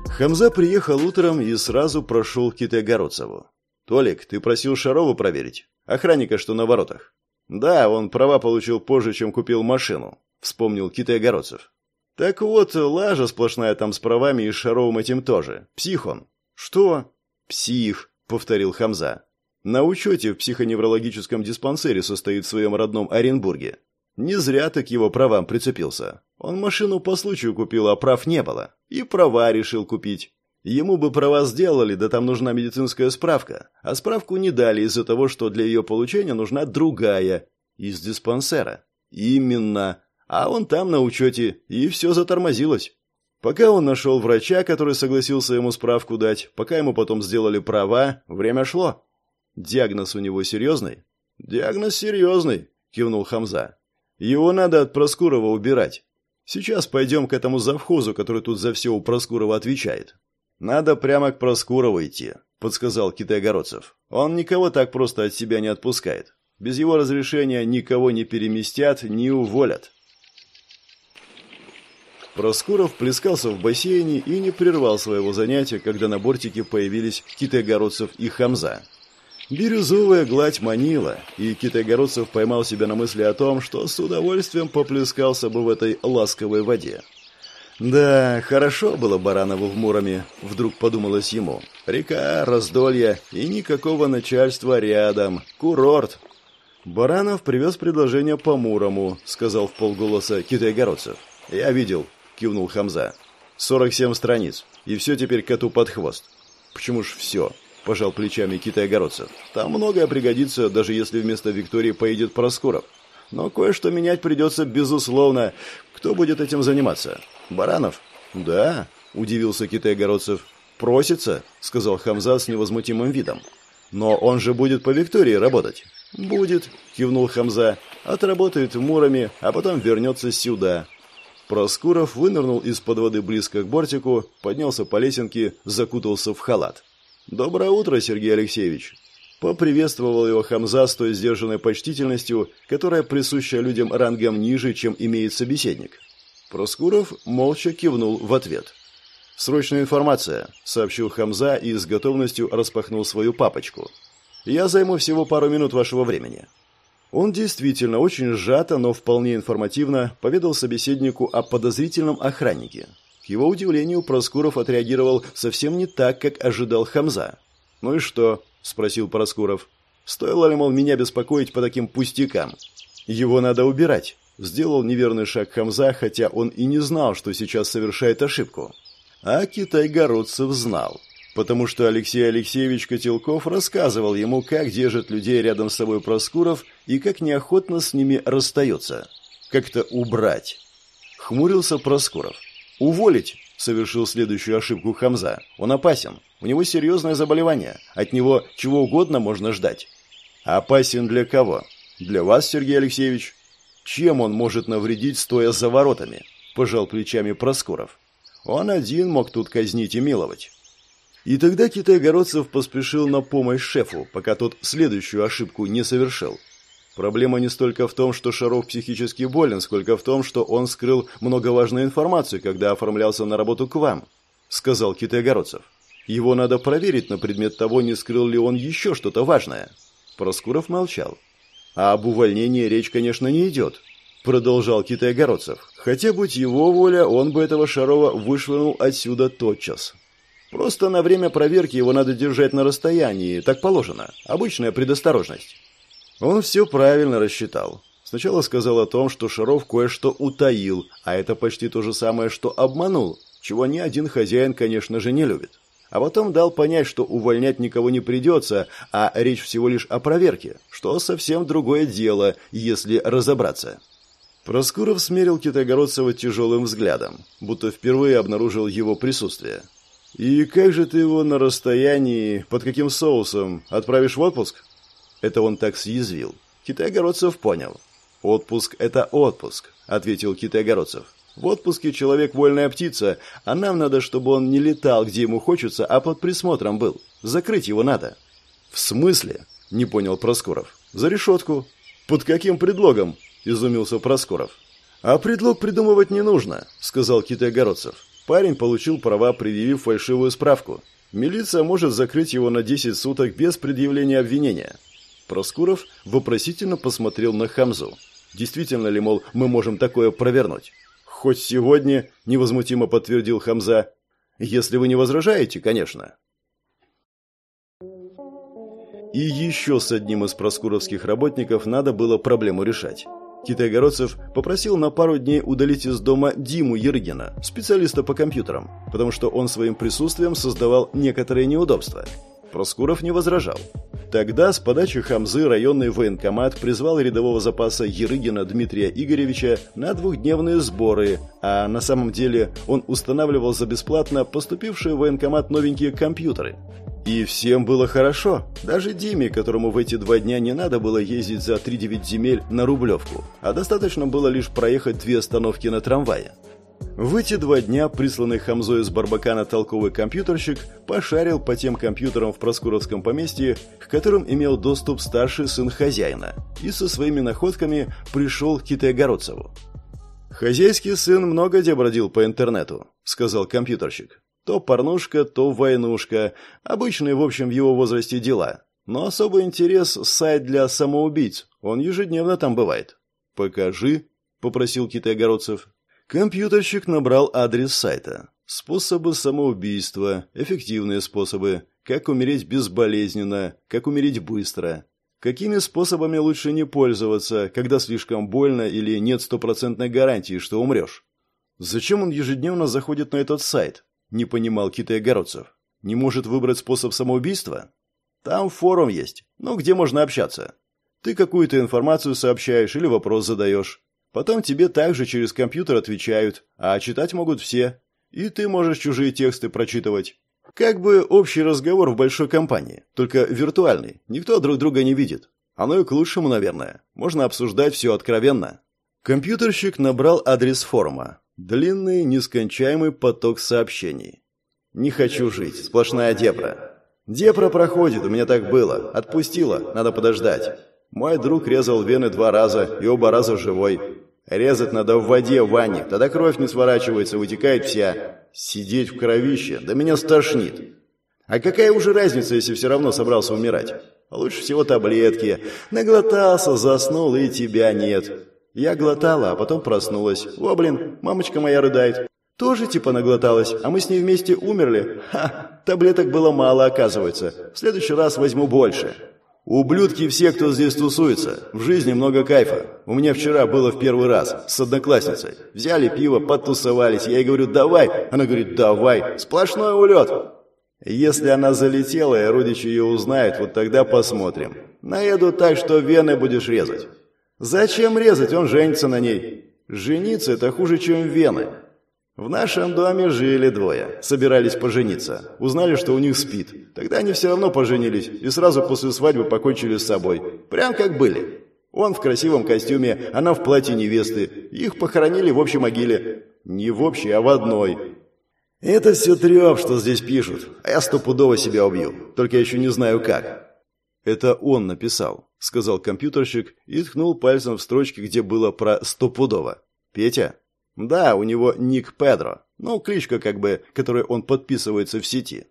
Хамза приехал утром и сразу прошел к Китай-Городцеву. «Толик, ты просил Шарова проверить? Охранника, что на воротах?» «Да, он права получил позже, чем купил машину», — вспомнил Китай-Городцев. «Так вот, лажа сплошная там с правами и с Шаровым этим тоже. Псих он». «Что?» «Псих», — повторил Хамза. «На учете в психоневрологическом диспансере состоит в своем родном Оренбурге. Не зря ты к его правам прицепился. Он машину по случаю купил, а прав не было. И права решил купить. Ему бы права сделали, да там нужна медицинская справка. А справку не дали из-за того, что для ее получения нужна другая. Из диспансера. Именно. А он там на учете, и все затормозилось. Пока он нашел врача, который согласился ему справку дать, пока ему потом сделали права, время шло. Диагноз у него серьезный? Диагноз серьезный, кивнул Хамза. Его надо от Проскурова убирать. Сейчас пойдем к этому завхозу, который тут за все у Проскурова отвечает. Надо прямо к Проскурову идти, подсказал Китай-Городцев. Он никого так просто от себя не отпускает. Без его разрешения никого не переместят, не уволят. Проскуров плескался в бассейне и не прервал своего занятия, когда на бортике появились Китай-Городцев и Хамза. Бирюзовая гладь манила, и Китайгородцев поймал себя на мысли о том, что с удовольствием поплескался бы в этой ласковой воде. «Да, хорошо было Баранову в Муроме», — вдруг подумалось ему. «Река, раздолье и никакого начальства рядом. Курорт». «Баранов привез предложение по Мурому», — сказал в полголоса Китайгородцев. «Я видел», — кивнул Хамза. «Сорок семь страниц, и все теперь коту под хвост». «Почему ж все?» пожал плечами Китай-Огородцев. «Там многое пригодится, даже если вместо Виктории поедет Проскуров. Но кое-что менять придется, безусловно. Кто будет этим заниматься? Баранов?» «Да», — удивился Китай-Огородцев. «Просится», — сказал Хамза с невозмутимым видом. «Но он же будет по Виктории работать». «Будет», — кивнул Хамза. «Отработает в Муроме, а потом вернется сюда». Проскуров вынырнул из-под воды близко к бортику, поднялся по лесенке, закутался в халат. «Доброе утро, Сергей Алексеевич!» Поприветствовал его Хамза с той сдержанной почтительностью, которая присуща людям рангом ниже, чем имеет собеседник. Проскуров молча кивнул в ответ. «Срочная информация», — сообщил Хамза и с готовностью распахнул свою папочку. «Я займу всего пару минут вашего времени». Он действительно очень сжато, но вполне информативно поведал собеседнику о подозрительном охраннике, к его удивлению, Проскуров отреагировал совсем не так, как ожидал Хамза. «Ну и что?» – спросил Проскуров. «Стоило ли, мол, меня беспокоить по таким пустякам? Его надо убирать». Сделал неверный шаг Хамза, хотя он и не знал, что сейчас совершает ошибку. А Китай-Городцев знал, потому что Алексей Алексеевич Котелков рассказывал ему, как держит людей рядом с собой Проскуров и как неохотно с ними расстается. Как-то убрать. Хмурился Проскуров. «Уволить!» – совершил следующую ошибку Хамза. «Он опасен. У него серьезное заболевание. От него чего угодно можно ждать». «Опасен для кого?» «Для вас, Сергей Алексеевич». «Чем он может навредить, стоя за воротами?» пожал плечами Проскуров. Он один мог тут казнить и миловать. И тогда Китай-Городцев поспешил на помощь шефу, пока тот следующую ошибку не совершил. Проблема не столько в том, что Шаров психически болен, сколько в том, что он скрыл много важной информации, когда оформлялся на работу к вам, сказал Китай-Городцев. Его надо проверить на предмет того, не скрыл ли он еще что-то важное. Проскуров молчал. А об увольнении речь, конечно, не идет, продолжал Китай-Городцев. Хотя, будь его воля, он бы этого Шарова вышвырнул отсюда тотчас. Просто на время проверки его надо держать на расстоянии, так положено. Обычная предосторожность. Он все правильно рассчитал. Сначала сказал о том, что Шаров кое-что утаил, а это почти то же самое, что обманул, чего ни один хозяин, конечно же, не любит. А потом дал понять, что увольнять никого не придется, а речь всего лишь о проверке, что совсем другое дело, если разобраться. Проскуров смерил Китайгородцева тяжелым взглядом, будто впервые обнаружил его присутствие. «И как же ты его на расстоянии, под каким соусом, отправишь в отпуск?» Это он так съязвил. Китай-городцев понял. «Отпуск – это отпуск», – ответил Китай-городцев. «В отпуске человек вольная птица, а нам надо, чтобы он не летал, где ему хочется, а под присмотром был. Закрыть его надо». «В смысле?» – не понял Проскуров. «За решетку». «Под каким предлогом?» – изумился Проскуров. «А предлог придумывать не нужно», – сказал Китай-городцев. Парень получил права, предъявив фальшивую справку. Милиция может закрыть его на 10 суток без предъявления обвинения. Проскуров вопросительно посмотрел на Хамзу. Действительно ли, мол, мы можем такое провернуть? Хоть сегодня, невозмутимо подтвердил Хамза. Если вы не возражаете, конечно. И еще с одним из проскуровских работников надо было проблему решать. Китай-городцев попросил на пару дней удалить из дома Диму Ерыгина, специалиста по компьютерам, потому что он своим присутствием создавал некоторые неудобства. Проскуров не возражал. Тогда с подачи Хамзы районный военкомат призвал рядового запаса Ерыгина Дмитрия Игоревича на двухдневные сборы, а на самом деле он устанавливал за бесплатно поступившие в военкомат новенькие компьютеры. И всем было хорошо. Даже Диме, которому в эти два дня не надо было ездить за 3-9 земель на Рублевку, а достаточно было лишь проехать две остановки на трамвае. В эти два дня присланный Хамзой из Барбакана толковый компьютерщик пошарил по тем компьютерам в Проскуровском поместье, к которым имел доступ старший сын хозяина, и со своими находками пришел к Китайгородцеву. «Хозяйский сын много где бродил по интернету», — сказал компьютерщик. То порнушка, то войнушка. Обычные, в общем, в его возрасте дела. Но особый интерес – сайт для самоубийц. Он ежедневно там бывает. «Покажи», – попросил Китай-Огородцев. Компьютерщик набрал адрес сайта. Способы самоубийства, эффективные способы, как умереть безболезненно, как умереть быстро. Какими способами лучше не пользоваться, когда слишком больно или нет стопроцентной гарантии, что умрешь? Зачем он ежедневно заходит на этот сайт? Не понимал Китай-Огородцев. Не может выбрать способ самоубийства? Там форум есть. Ну, где можно общаться? Ты какую-то информацию сообщаешь или вопрос задаешь. Потом тебе также через компьютер отвечают, а читать могут все. И ты можешь чужие тексты прочитывать. Как бы общий разговор в большой компании, только виртуальный. Никто друг друга не видит. Оно и к лучшему, наверное. Можно обсуждать все откровенно. Компьютерщик набрал адрес форума. Длинный, нескончаемый поток сообщений. «Не хочу жить. Сплошная депра. Депра проходит, у меня так было. Отпустила, надо подождать. Мой друг резал вены два раза, и оба раза живой. Резать надо в воде в ванне, тогда кровь не сворачивается, вытекает вся. Сидеть в кровище, да меня стошнит. А какая уже разница, если все равно собрался умирать? Лучше всего таблетки. Наглотался, заснул, и тебя нет. Я глотала, а потом проснулась. О, блин, мамочка моя рыдает. Тоже типа наглоталась, а мы с ней вместе умерли. Ха, таблеток было мало, оказывается. В следующий раз возьму больше. Ублюдки все, кто здесь тусуется. В жизни много кайфа. У меня вчера было в первый раз с одноклассницей. Взяли пиво, подтусовались. Я ей говорю, давай. Она говорит, давай. Сплошной улет. Если она залетела, и родичи ее узнают, вот тогда посмотрим. Наеду так, что вены будешь резать. Зачем резать? Он женится на ней. Жениться – это хуже, чем вены. В нашем доме жили двое. Собирались пожениться. Узнали, что у них спит. Тогда они все равно поженились и сразу после свадьбы покончили с собой. Прям как были. Он в красивом костюме, она в платье невесты. Их похоронили в общей могиле. «Не в общей, а в одной». «Это все треп, что здесь пишут, а я стопудово себя убью, только я еще не знаю как». «Это он написал», — сказал компьютерщик и ткнул пальцем в строчке, где было про стопудово. «Петя?» «Да, у него ник Педро, ну, кличка как бы, которой он подписывается в сети».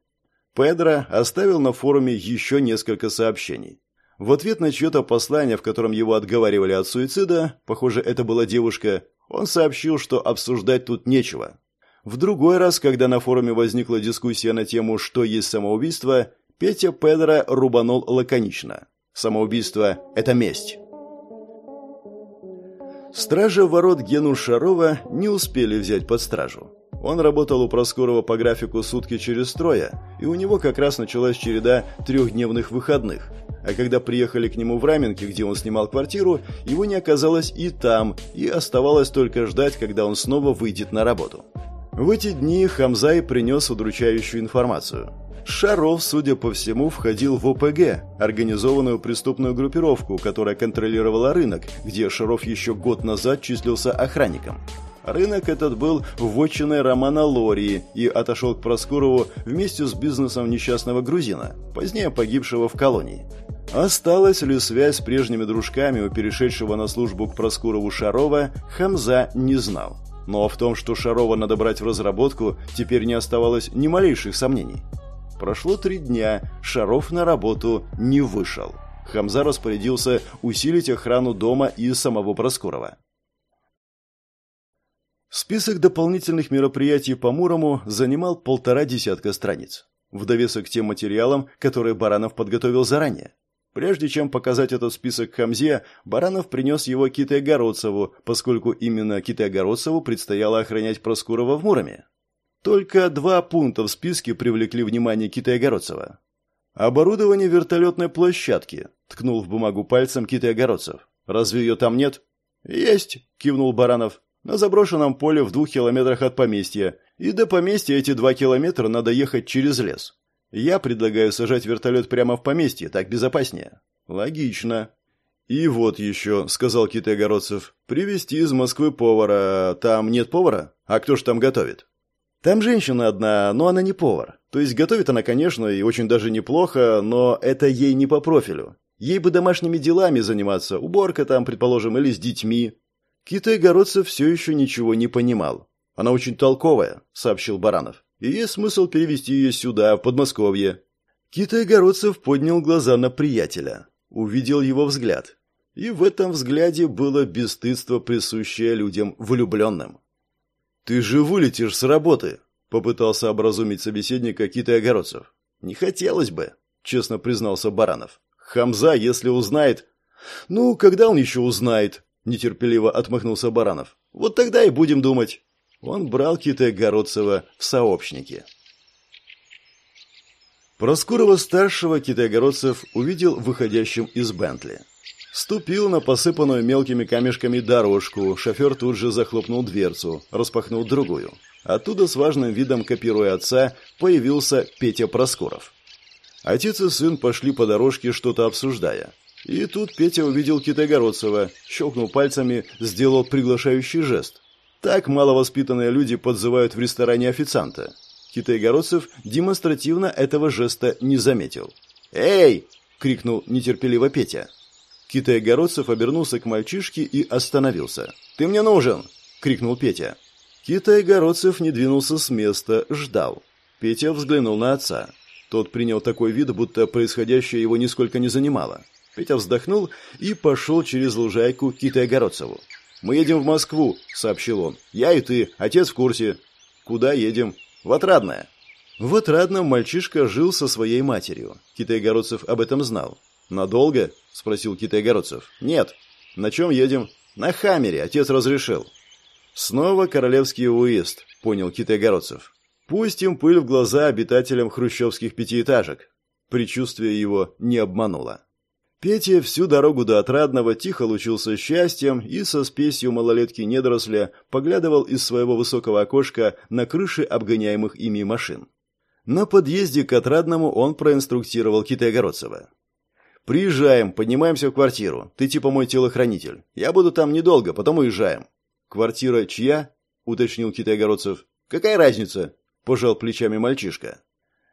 Педро оставил на форуме еще несколько сообщений. В ответ на чье-то послание, в котором его отговаривали от суицида, похоже, это была девушка, он сообщил, что обсуждать тут нечего. В другой раз, когда на форуме возникла дискуссия на тему «Что есть самоубийство?», Петя Педро рубанул лаконично. Самоубийство – это месть. Стража ворот Гену Шарова не успели взять под стражу. Он работал у Проскурова по графику сутки через трое, и у него как раз началась череда трехдневных выходных. А когда приехали к нему в Раменке, где он снимал квартиру, его не оказалось и там, и оставалось только ждать, когда он снова выйдет на работу. В эти дни Хамзай принес удручающую информацию – Шаров, судя по всему, входил в ОПГ, организованную преступную группировку, которая контролировала рынок, где Шаров еще год назад числился охранником. Рынок этот был вотчиной Романа Лории и отошел к Проскурову вместе с бизнесом несчастного грузина, позднее погибшего в колонии. Осталась ли связь с прежними дружками у перешедшего на службу к Проскурову Шарова, Хамза не знал. Но в том, что Шарова надо брать в разработку, теперь не оставалось ни малейших сомнений. Прошло три дня, Шаров на работу не вышел. Хамза распорядился усилить охрану дома и самого Проскурова. Список дополнительных мероприятий по Мурому занимал полтора десятка страниц. В довесок к тем материалам, которые Баранов подготовил заранее. Прежде чем показать этот список Хамзе, Баранов принес его Китайгородцеву, поскольку именно Китайгородцеву предстояло охранять Проскурова в Муроме. Только два пункта в списке привлекли внимание Китая-Городцева. «Оборудование вертолетной площадки», — ткнул в бумагу пальцем Китай-Городцев. «Разве ее там нет?» «Есть», — кивнул Баранов. «На заброшенном поле в двух километрах от поместья. И до поместья эти два километра надо ехать через лес. Я предлагаю сажать вертолет прямо в поместье, так безопаснее». «Логично». «И вот еще», — сказал Китай-Городцев, — «привезти из Москвы повара. Там нет повара? А кто ж там готовит?» Там женщина одна, но она не повар. То есть готовит она, конечно, и очень даже неплохо, но это ей не по профилю. Ей бы домашними делами заниматься, уборка там, предположим, или с детьми. Китай-городцев все еще ничего не понимал. Она очень толковая, сообщил Баранов. И есть смысл перевести ее сюда, в Подмосковье. Китай-городцев поднял глаза на приятеля. Увидел его взгляд. И в этом взгляде было бесстыдство, присущее людям влюбленным. «Ты же вылетишь с работы!» — попытался образумить собеседника Китай Огородцев. «Не хотелось бы», — честно признался Баранов. «Хамза, если узнает...» «Ну, когда он еще узнает?» — нетерпеливо отмахнулся Баранов. «Вот тогда и будем думать». Он брал Китай Городцева в сообщники. Проскурова-старшего Китай-Городцев увидел выходящим из Бентли. Ступил на посыпанную мелкими камешками дорожку, шофер тут же захлопнул дверцу, распахнул другую. Оттуда с важным видом копируя отца появился Петя Проскуров. Отец и сын пошли по дорожке, что-то обсуждая. И тут Петя увидел Китайгородцева, щелкнул пальцами, сделал приглашающий жест. Так маловоспитанные люди подзывают в ресторане официанта. Китайгородцев демонстративно этого жеста не заметил. «Эй!» — крикнул нетерпеливо Петя. Китай-городцев обернулся к мальчишке и остановился. «Ты мне нужен!» — крикнул Петя. Китай-городцев не двинулся с места, ждал. Петя взглянул на отца. Тот принял такой вид, будто происходящее его нисколько не занимало. Петя вздохнул и пошел через лужайку к Китай-городцеву. «Мы едем в Москву», — сообщил он. «Я и ты, отец в курсе». «Куда едем?» «В Отрадное». В Отрадном мальчишка жил со своей матерью. Китай-городцев об этом знал. «Надолго?» – спросил Китай-Городцев. «Нет». «На чем едем?» «На Хаммере, отец разрешил». «Снова королевский уезд», – понял Китай-Городцев. «Пустим пыль в глаза обитателям хрущевских пятиэтажек». Причувствие его не обмануло. Петя всю дорогу до Отрадного тихо лучился счастьем и со спесью малолетки-недоросля поглядывал из своего высокого окошка на крыши обгоняемых ими машин. На подъезде к Отрадному он проинструктировал Китайгородцева. «Приезжаем, поднимаемся в квартиру. Ты типа мой телохранитель. Я буду там недолго, потом уезжаем». «Квартира чья?» уточнил Китайгородцев. «Какая разница?» – пожал плечами мальчишка.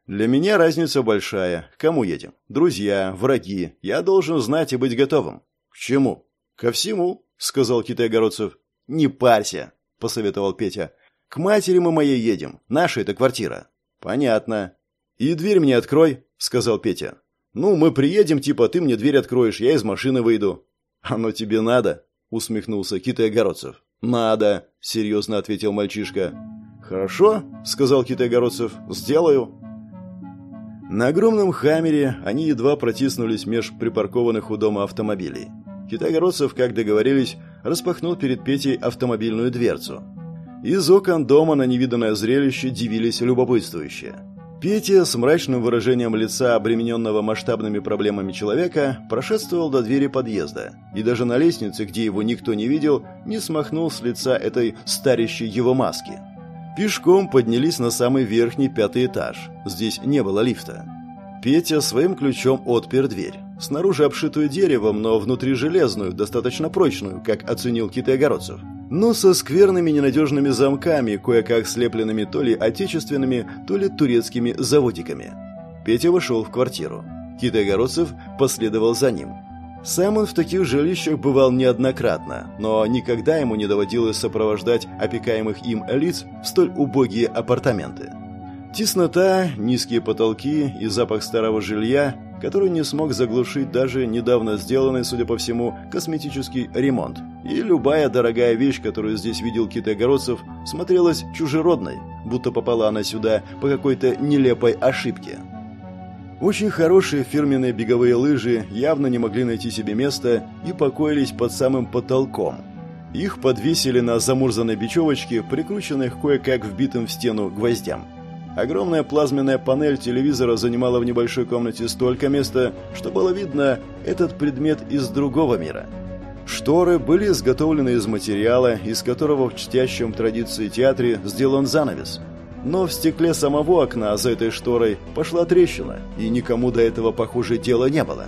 «Для меня разница большая. Кому едем? Друзья, враги. Я должен знать и быть готовым». «К чему?» «Ко всему», – сказал Китайгородцев. «Не парься», – посоветовал Петя. «К матери мы моей едем. Наша это квартира». «Понятно». «И дверь мне открой», – сказал Петя. «Ну, мы приедем, типа, ты мне дверь откроешь, я из машины выйду». «Оно тебе надо?» – усмехнулся Китай-Огородцев. «Надо», – серьезно ответил мальчишка. «Хорошо», – сказал Китай-Огородцев. «Сделаю». На огромном «Хаммере» они едва протиснулись меж припаркованных у дома автомобилей. Китай-Огородцев, как договорились, распахнул перед Петей автомобильную дверцу. Из окон дома на невиданное зрелище дивились любопытствующие. Петя с мрачным выражением лица, обремененного масштабными проблемами человека, прошествовал до двери подъезда, и даже на лестнице, где его никто не видел, не смахнул с лица этой старящей его маски. Пешком поднялись на самый верхний пятый этаж. Здесь не было лифта. Петя своим ключом отпер дверь. Снаружи обшитую деревом, но внутри железную, достаточно прочную, как оценил Китай-Огородцев но со скверными ненадежными замками, кое-как слепленными то ли отечественными, то ли турецкими заводиками. Петя вошел в квартиру. Китай-Городцев последовал за ним. Сам он в таких жилищах бывал неоднократно, но никогда ему не доводилось сопровождать опекаемых им лиц в столь убогие апартаменты. Теснота, низкие потолки и запах старого жилья который не смог заглушить даже недавно сделанный, судя по всему, косметический ремонт. И любая дорогая вещь, которую здесь видел Китай-Городцев, смотрелась чужеродной, будто попала она сюда по какой-то нелепой ошибке. Очень хорошие фирменные беговые лыжи явно не могли найти себе места и покоились под самым потолком. Их подвесили на замурзанной бечевочке, прикрученных кое-как вбитым в стену гвоздям. Огромная плазменная панель телевизора занимала в небольшой комнате столько места, что было видно этот предмет из другого мира. Шторы были изготовлены из материала, из которого в чтящем традиции театре сделан занавес. Но в стекле самого окна за этой шторой пошла трещина, и никому до этого, похоже, дела не было.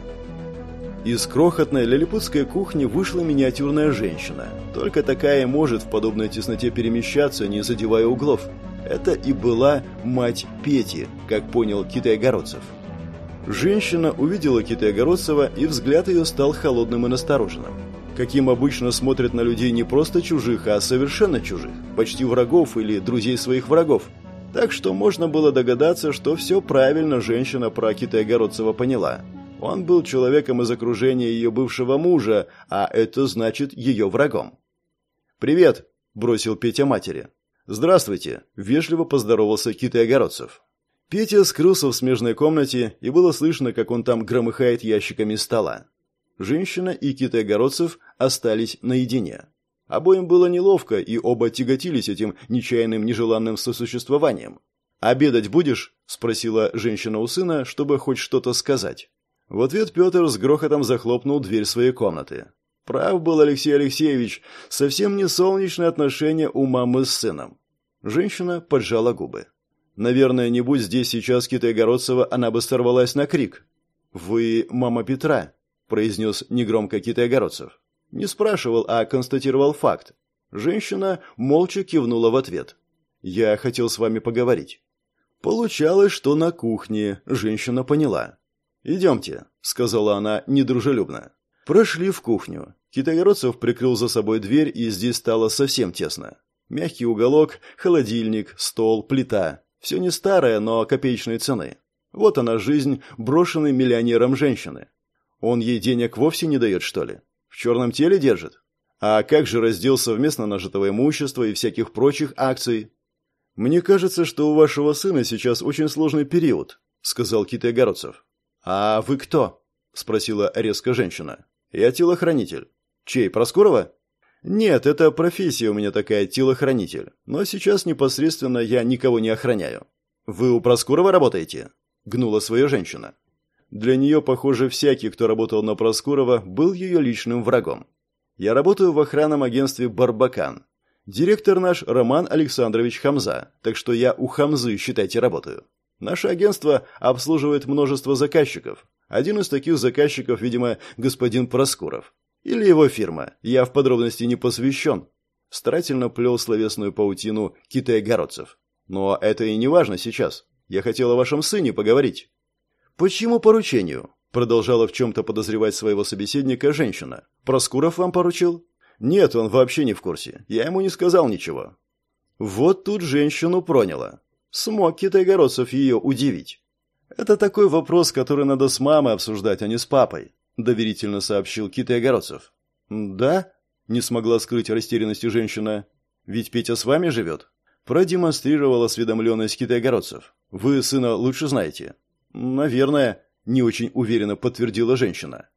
Из крохотной лилипутской кухни вышла миниатюрная женщина. Только такая может в подобной тесноте перемещаться, не задевая углов. Это и была мать Пети, как понял Китай-Городцев. Женщина увидела Китай-Городцева, и взгляд ее стал холодным и настороженным. Каким обычно смотрят на людей не просто чужих, а совершенно чужих, почти врагов или друзей своих врагов. Так что можно было догадаться, что все правильно женщина про Китай-Городцева поняла. Он был человеком из окружения ее бывшего мужа, а это значит ее врагом. «Привет», – бросил Петя матери. «Здравствуйте!» – вежливо поздоровался Китай Огородцев. Петя скрылся в смежной комнате, и было слышно, как он там громыхает ящиками стола. Женщина и Китай Огородцев остались наедине. Обоим было неловко, и оба тяготились этим нечаянным нежеланным сосуществованием. «Обедать будешь?» – спросила женщина у сына, чтобы хоть что-то сказать. В ответ Петр с грохотом захлопнул дверь своей комнаты. Прав был Алексей Алексеевич, совсем не солнечные отношения у мамы с сыном. Женщина поджала губы. Наверное, не будь здесь сейчас Китай-Городцева, она бы сорвалась на крик. «Вы мама Петра», – произнес негромко Китай-Городцев. Не спрашивал, а констатировал факт. Женщина молча кивнула в ответ. «Я хотел с вами поговорить». Получалось, что на кухне женщина поняла. «Идемте», – сказала она недружелюбно. Прошли в кухню. Китайгородцев прикрыл за собой дверь, и здесь стало совсем тесно. Мягкий уголок, холодильник, стол, плита. Все не старое, но копеечной цены. Вот она жизнь, брошенной миллионером женщины. Он ей денег вовсе не дает, что ли? В черном теле держит? А как же раздел совместно нажитого имущества и всяких прочих акций? «Мне кажется, что у вашего сына сейчас очень сложный период», — сказал Китай-Городцев. «А вы кто?» — спросила резко женщина. «Я телохранитель». «Чей, Проскурова?» «Нет, это профессия у меня такая, телохранитель. Но сейчас непосредственно я никого не охраняю». «Вы у Проскурова работаете?» — гнула свою женщина. Для нее, похоже, всякий, кто работал на Проскурова, был ее личным врагом. «Я работаю в охранном агентстве «Барбакан». Директор наш Роман Александрович Хамза, так что я у Хамзы, считайте, работаю. Наше агентство обслуживает множество заказчиков. Один из таких заказчиков, видимо, господин Проскуров. Или его фирма. Я в подробности не посвящен. Старательно плел словесную паутину китая-городцев. «Но это и не важно сейчас. Я хотел о вашем сыне поговорить». «Почему поручению?» Продолжала в чем-то подозревать своего собеседника женщина. «Проскуров вам поручил?» «Нет, он вообще не в курсе. Я ему не сказал ничего». Вот тут женщину проняло. Смог Китайгородцев ее удивить. «Это такой вопрос, который надо с мамой обсуждать, а не с папой», – доверительно сообщил Китайгородцев. «Да?» – не смогла скрыть растерянности женщина. «Ведь Петя с вами живет?» Продемонстрировал осведомленность Китайгородцев. «Вы сына лучше знаете?» «Наверное», – не очень уверенно подтвердила женщина.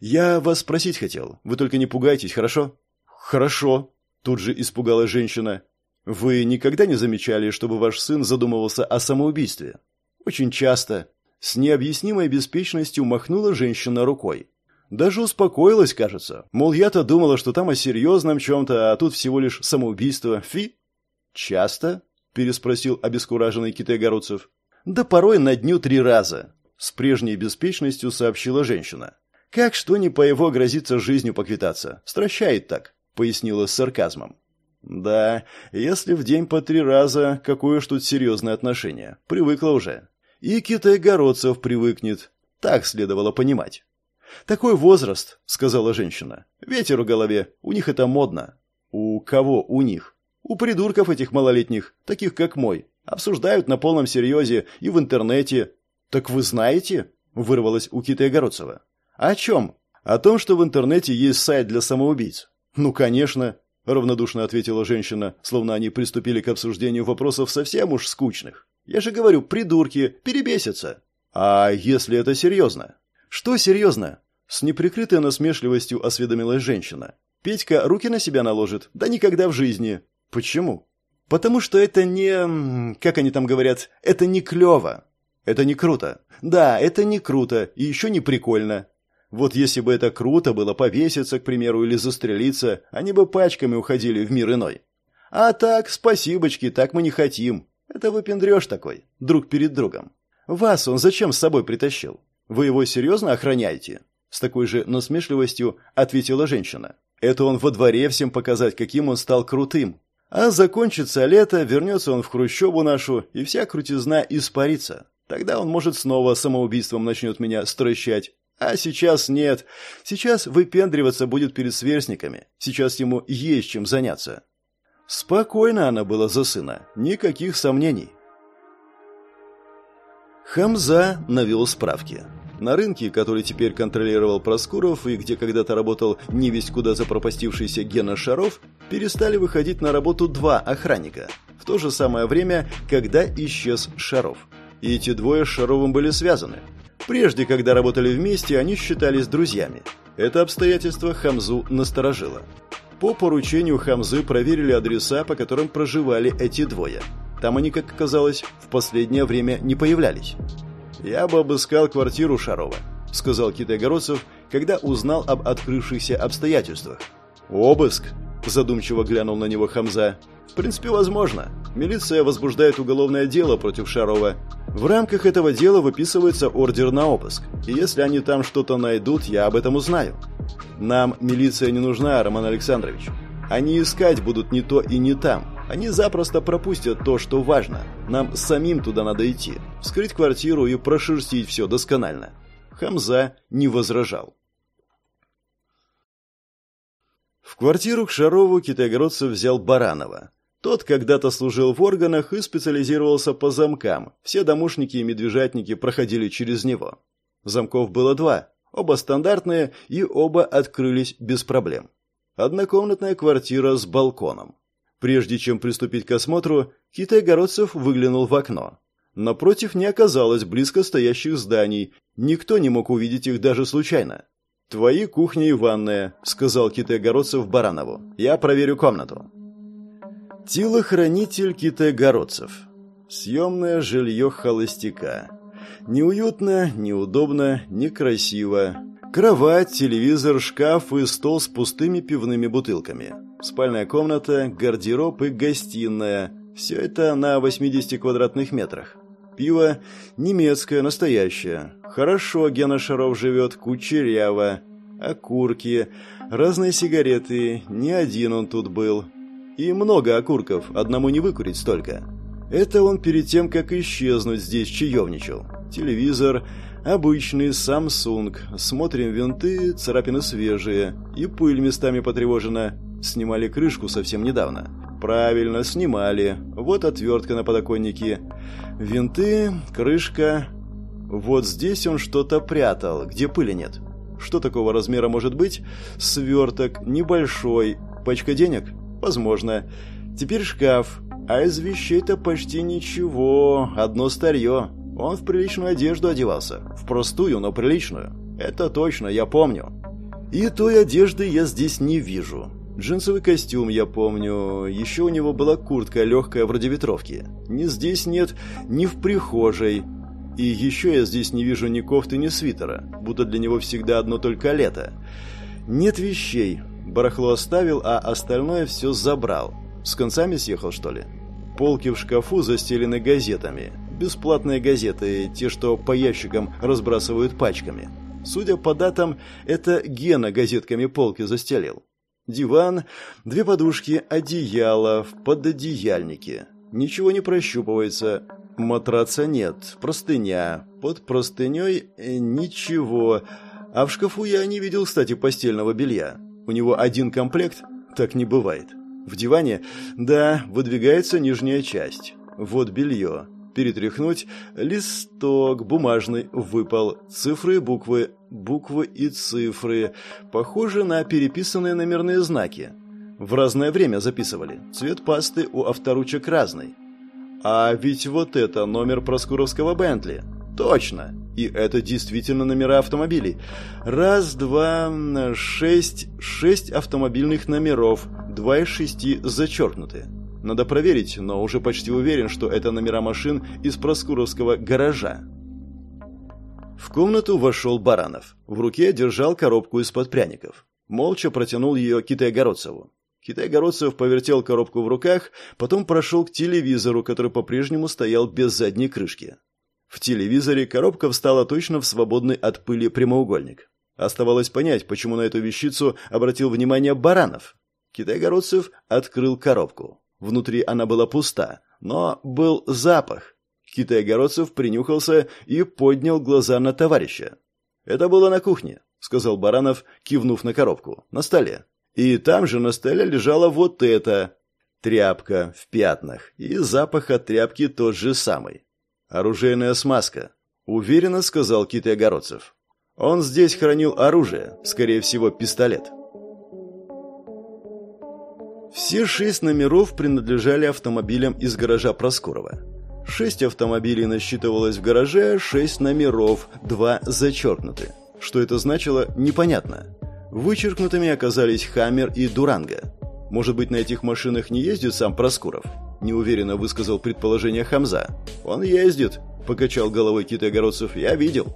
«Я вас спросить хотел. Вы только не пугайтесь, хорошо?» «Хорошо», – тут же испугалась женщина. «Вы никогда не замечали, чтобы ваш сын задумывался о самоубийстве?» «Очень часто». С необъяснимой беспечностью махнула женщина рукой. Даже успокоилась, кажется. Мол, я-то думала, что там о серьезном чем-то, а тут всего лишь самоубийство. Фи. «Часто?» – переспросил обескураженный Китайгородцев. «Да порой на дню три раза», – с прежней беспечностью сообщила женщина. «Как что не по его грозится жизнью поквитаться? Стращает так», – пояснила с сарказмом. Да, если в день по три раза, какое ж тут серьезное отношение. Привыкла уже. И китай-городцев привыкнет. Так следовало понимать. «Такой возраст», — сказала женщина. «Ветер в голове. У них это модно». «У кого у них?» «У придурков этих малолетних, таких как мой. Обсуждают на полном серьезе и в интернете». «Так вы знаете?» — вырвалось у Китая-Городцева. «О чем?» «О том, что в интернете есть сайт для самоубийц». «Ну, конечно. — равнодушно ответила женщина, словно они приступили к обсуждению вопросов совсем уж скучных. «Я же говорю, придурки, перебесятся». «А если это серьезно?» «Что серьезно?» С неприкрытой насмешливостью осведомилась женщина. «Петька руки на себя наложит? Да никогда в жизни». «Почему?» «Потому что это не... Как они там говорят? Это не клево. Это не круто. Да, это не круто и еще не прикольно. Вот если бы это круто было повеситься, к примеру, или застрелиться, они бы пачками уходили в мир иной. А так, спасибочки, так мы не хотим. Это выпендрешь такой, друг перед другом. Вас он зачем с собой притащил? Вы его серьезно охраняете? С такой же насмешливостью ответила женщина. Это он во дворе всем показать, каким он стал крутым. А закончится лето, вернется он в Хрущеву нашу, и вся крутизна испарится. Тогда он, может, снова самоубийством начнет меня стращать, а сейчас нет. Сейчас выпендриваться будет перед сверстниками. Сейчас ему есть чем заняться. Спокойно она была за сына. Никаких сомнений. Хамза навел справки. На рынке, который теперь контролировал Проскуров и где когда-то работал невесть куда запропастившийся Гена Шаров, перестали выходить на работу два охранника. В то же самое время, когда исчез Шаров. И эти двое с Шаровым были связаны. Прежде, когда работали вместе, они считались друзьями. Это обстоятельство Хамзу насторожило. По поручению Хамзы проверили адреса, по которым проживали эти двое. Там они, как оказалось, в последнее время не появлялись. «Я бы обыскал квартиру Шарова», — сказал Китайгородцев, когда узнал об открывшихся обстоятельствах. «Обыск?» – задумчиво глянул на него Хамза. В принципе, возможно. Милиция возбуждает уголовное дело против Шарова. В рамках этого дела выписывается ордер на обыск. И если они там что-то найдут, я об этом узнаю. Нам милиция не нужна, Роман Александрович. Они искать будут не то и не там. Они запросто пропустят то, что важно. Нам самим туда надо идти. Вскрыть квартиру и прошерстить все досконально. Хамза не возражал. В квартиру к Шарову Китайгородцев взял Баранова. Тот когда-то служил в органах и специализировался по замкам. Все домушники и медвежатники проходили через него. Замков было два, оба стандартные и оба открылись без проблем. Однокомнатная квартира с балконом. Прежде чем приступить к осмотру, Китай-Городцев выглянул в окно. Напротив не оказалось близко стоящих зданий, никто не мог увидеть их даже случайно. «Твои кухня и ванная», — сказал Китай-Городцев Баранову. «Я проверю комнату». Телохранитель китайгородцев. Съемное жилье холостяка. Неуютно, неудобно, некрасиво. Кровать, телевизор, шкаф и стол с пустыми пивными бутылками. Спальная комната, гардероб и гостиная. Все это на 80 квадратных метрах. Пиво немецкое, настоящее. Хорошо Гена Шаров живет, кучеряво. Окурки, разные сигареты, не один он тут был. И много окурков, одному не выкурить столько. Это он перед тем, как исчезнуть здесь чаевничал. Телевизор, обычный Samsung, смотрим винты, царапины свежие, и пыль местами потревожена. Снимали крышку совсем недавно. Правильно, снимали. Вот отвертка на подоконнике. Винты, крышка. Вот здесь он что-то прятал, где пыли нет. Что такого размера может быть? Сверток, небольшой. Пачка денег? Возможно. Теперь шкаф. А из вещей-то почти ничего. Одно старье. Он в приличную одежду одевался. В простую, но приличную. Это точно, я помню. И той одежды я здесь не вижу. Джинсовый костюм я помню. Еще у него была куртка легкая вроде ветровки. Ни здесь нет, ни в прихожей. И еще я здесь не вижу ни кофты, ни свитера. Будто для него всегда одно только лето. Нет вещей. Барахло оставил, а остальное все забрал. С концами съехал, что ли? Полки в шкафу застелены газетами. Бесплатные газеты, те, что по ящикам разбрасывают пачками. Судя по датам, это Гена газетками полки застелил. Диван, две подушки, одеяло в пододеяльнике. Ничего не прощупывается. Матраца нет, простыня. Под простыней э, ничего. А в шкафу я не видел, кстати, постельного белья. У него один комплект? Так не бывает. В диване, да, выдвигается нижняя часть. Вот белье. Перетряхнуть. Листок бумажный выпал. Цифры буквы. Буквы и цифры. Похожи на переписанные номерные знаки. В разное время записывали. Цвет пасты у авторучек разный. А ведь вот это номер Проскуровского Бентли. Точно. И это действительно номера автомобилей. Раз, два, шесть, шесть автомобильных номеров. Два из шести зачеркнуты. Надо проверить, но уже почти уверен, что это номера машин из Проскуровского гаража. В комнату вошел Баранов. В руке держал коробку из-под пряников. Молча протянул ее Китай-Городцеву. Китай-Городцев повертел коробку в руках, потом прошел к телевизору, который по-прежнему стоял без задней крышки. В телевизоре коробка встала точно в свободный от пыли прямоугольник. Оставалось понять, почему на эту вещицу обратил внимание Баранов. Китай-Городцев открыл коробку. Внутри она была пуста, но был запах. Китай-Городцев принюхался и поднял глаза на товарища. «Это было на кухне», — сказал Баранов, кивнув на коробку. «На столе. И там же на столе лежала вот эта тряпка в пятнах, и запах от тряпки тот же самый. «Оружейная смазка», — уверенно сказал Китай Огородцев. «Он здесь хранил оружие, скорее всего, пистолет». Все шесть номеров принадлежали автомобилям из гаража Проскурова. Шесть автомобилей насчитывалось в гараже, шесть номеров, два зачеркнуты. Что это значило, непонятно. Вычеркнутыми оказались «Хаммер» и «Дуранго». Может быть, на этих машинах не ездит сам Проскуров? неуверенно высказал предположение Хамза. «Он ездит», – покачал головой Китай-Огородцев. «Я видел».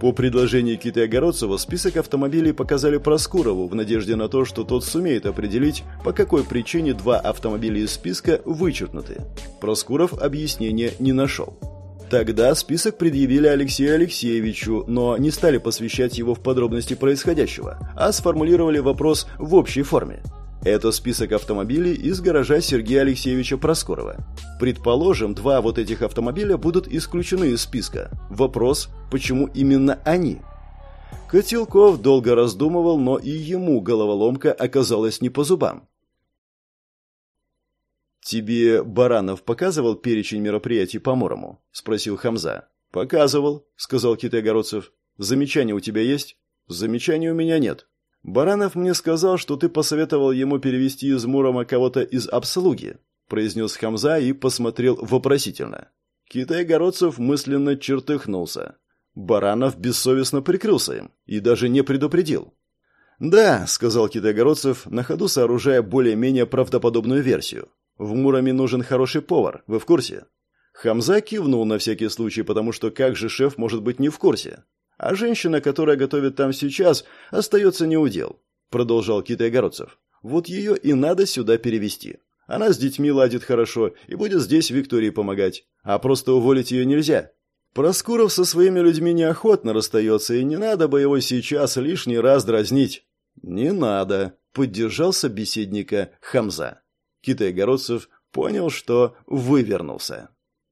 По предложению Китай-Огородцева список автомобилей показали Проскурову в надежде на то, что тот сумеет определить, по какой причине два автомобиля из списка вычеркнуты. Проскуров объяснения не нашел. Тогда список предъявили Алексею Алексеевичу, но не стали посвящать его в подробности происходящего, а сформулировали вопрос в общей форме. Это список автомобилей из гаража Сергея Алексеевича Проскорова. Предположим, два вот этих автомобиля будут исключены из списка. Вопрос, почему именно они? Котелков долго раздумывал, но и ему головоломка оказалась не по зубам. «Тебе Баранов показывал перечень мероприятий по Мурому?» – спросил Хамза. «Показывал», – сказал Китай-Городцев. «Замечания у тебя есть?» «Замечаний у меня нет», «Баранов мне сказал, что ты посоветовал ему перевести из Мурома кого-то из обслуги», произнес Хамза и посмотрел вопросительно. Китай-Городцев мысленно чертыхнулся. Баранов бессовестно прикрылся им и даже не предупредил. «Да», — сказал Китай-Городцев, на ходу сооружая более-менее правдоподобную версию. «В Муроме нужен хороший повар, вы в курсе?» Хамза кивнул на всякий случай, потому что как же шеф может быть не в курсе? А женщина, которая готовит там сейчас, остается неудел», — продолжал Китай-Городцев. «Вот ее и надо сюда перевести. Она с детьми ладит хорошо и будет здесь Виктории помогать. А просто уволить ее нельзя. Проскуров со своими людьми неохотно расстается, и не надо бы его сейчас лишний раз дразнить». «Не надо», — поддержал собеседника Хамза. Китай-городцев понял, что вывернулся.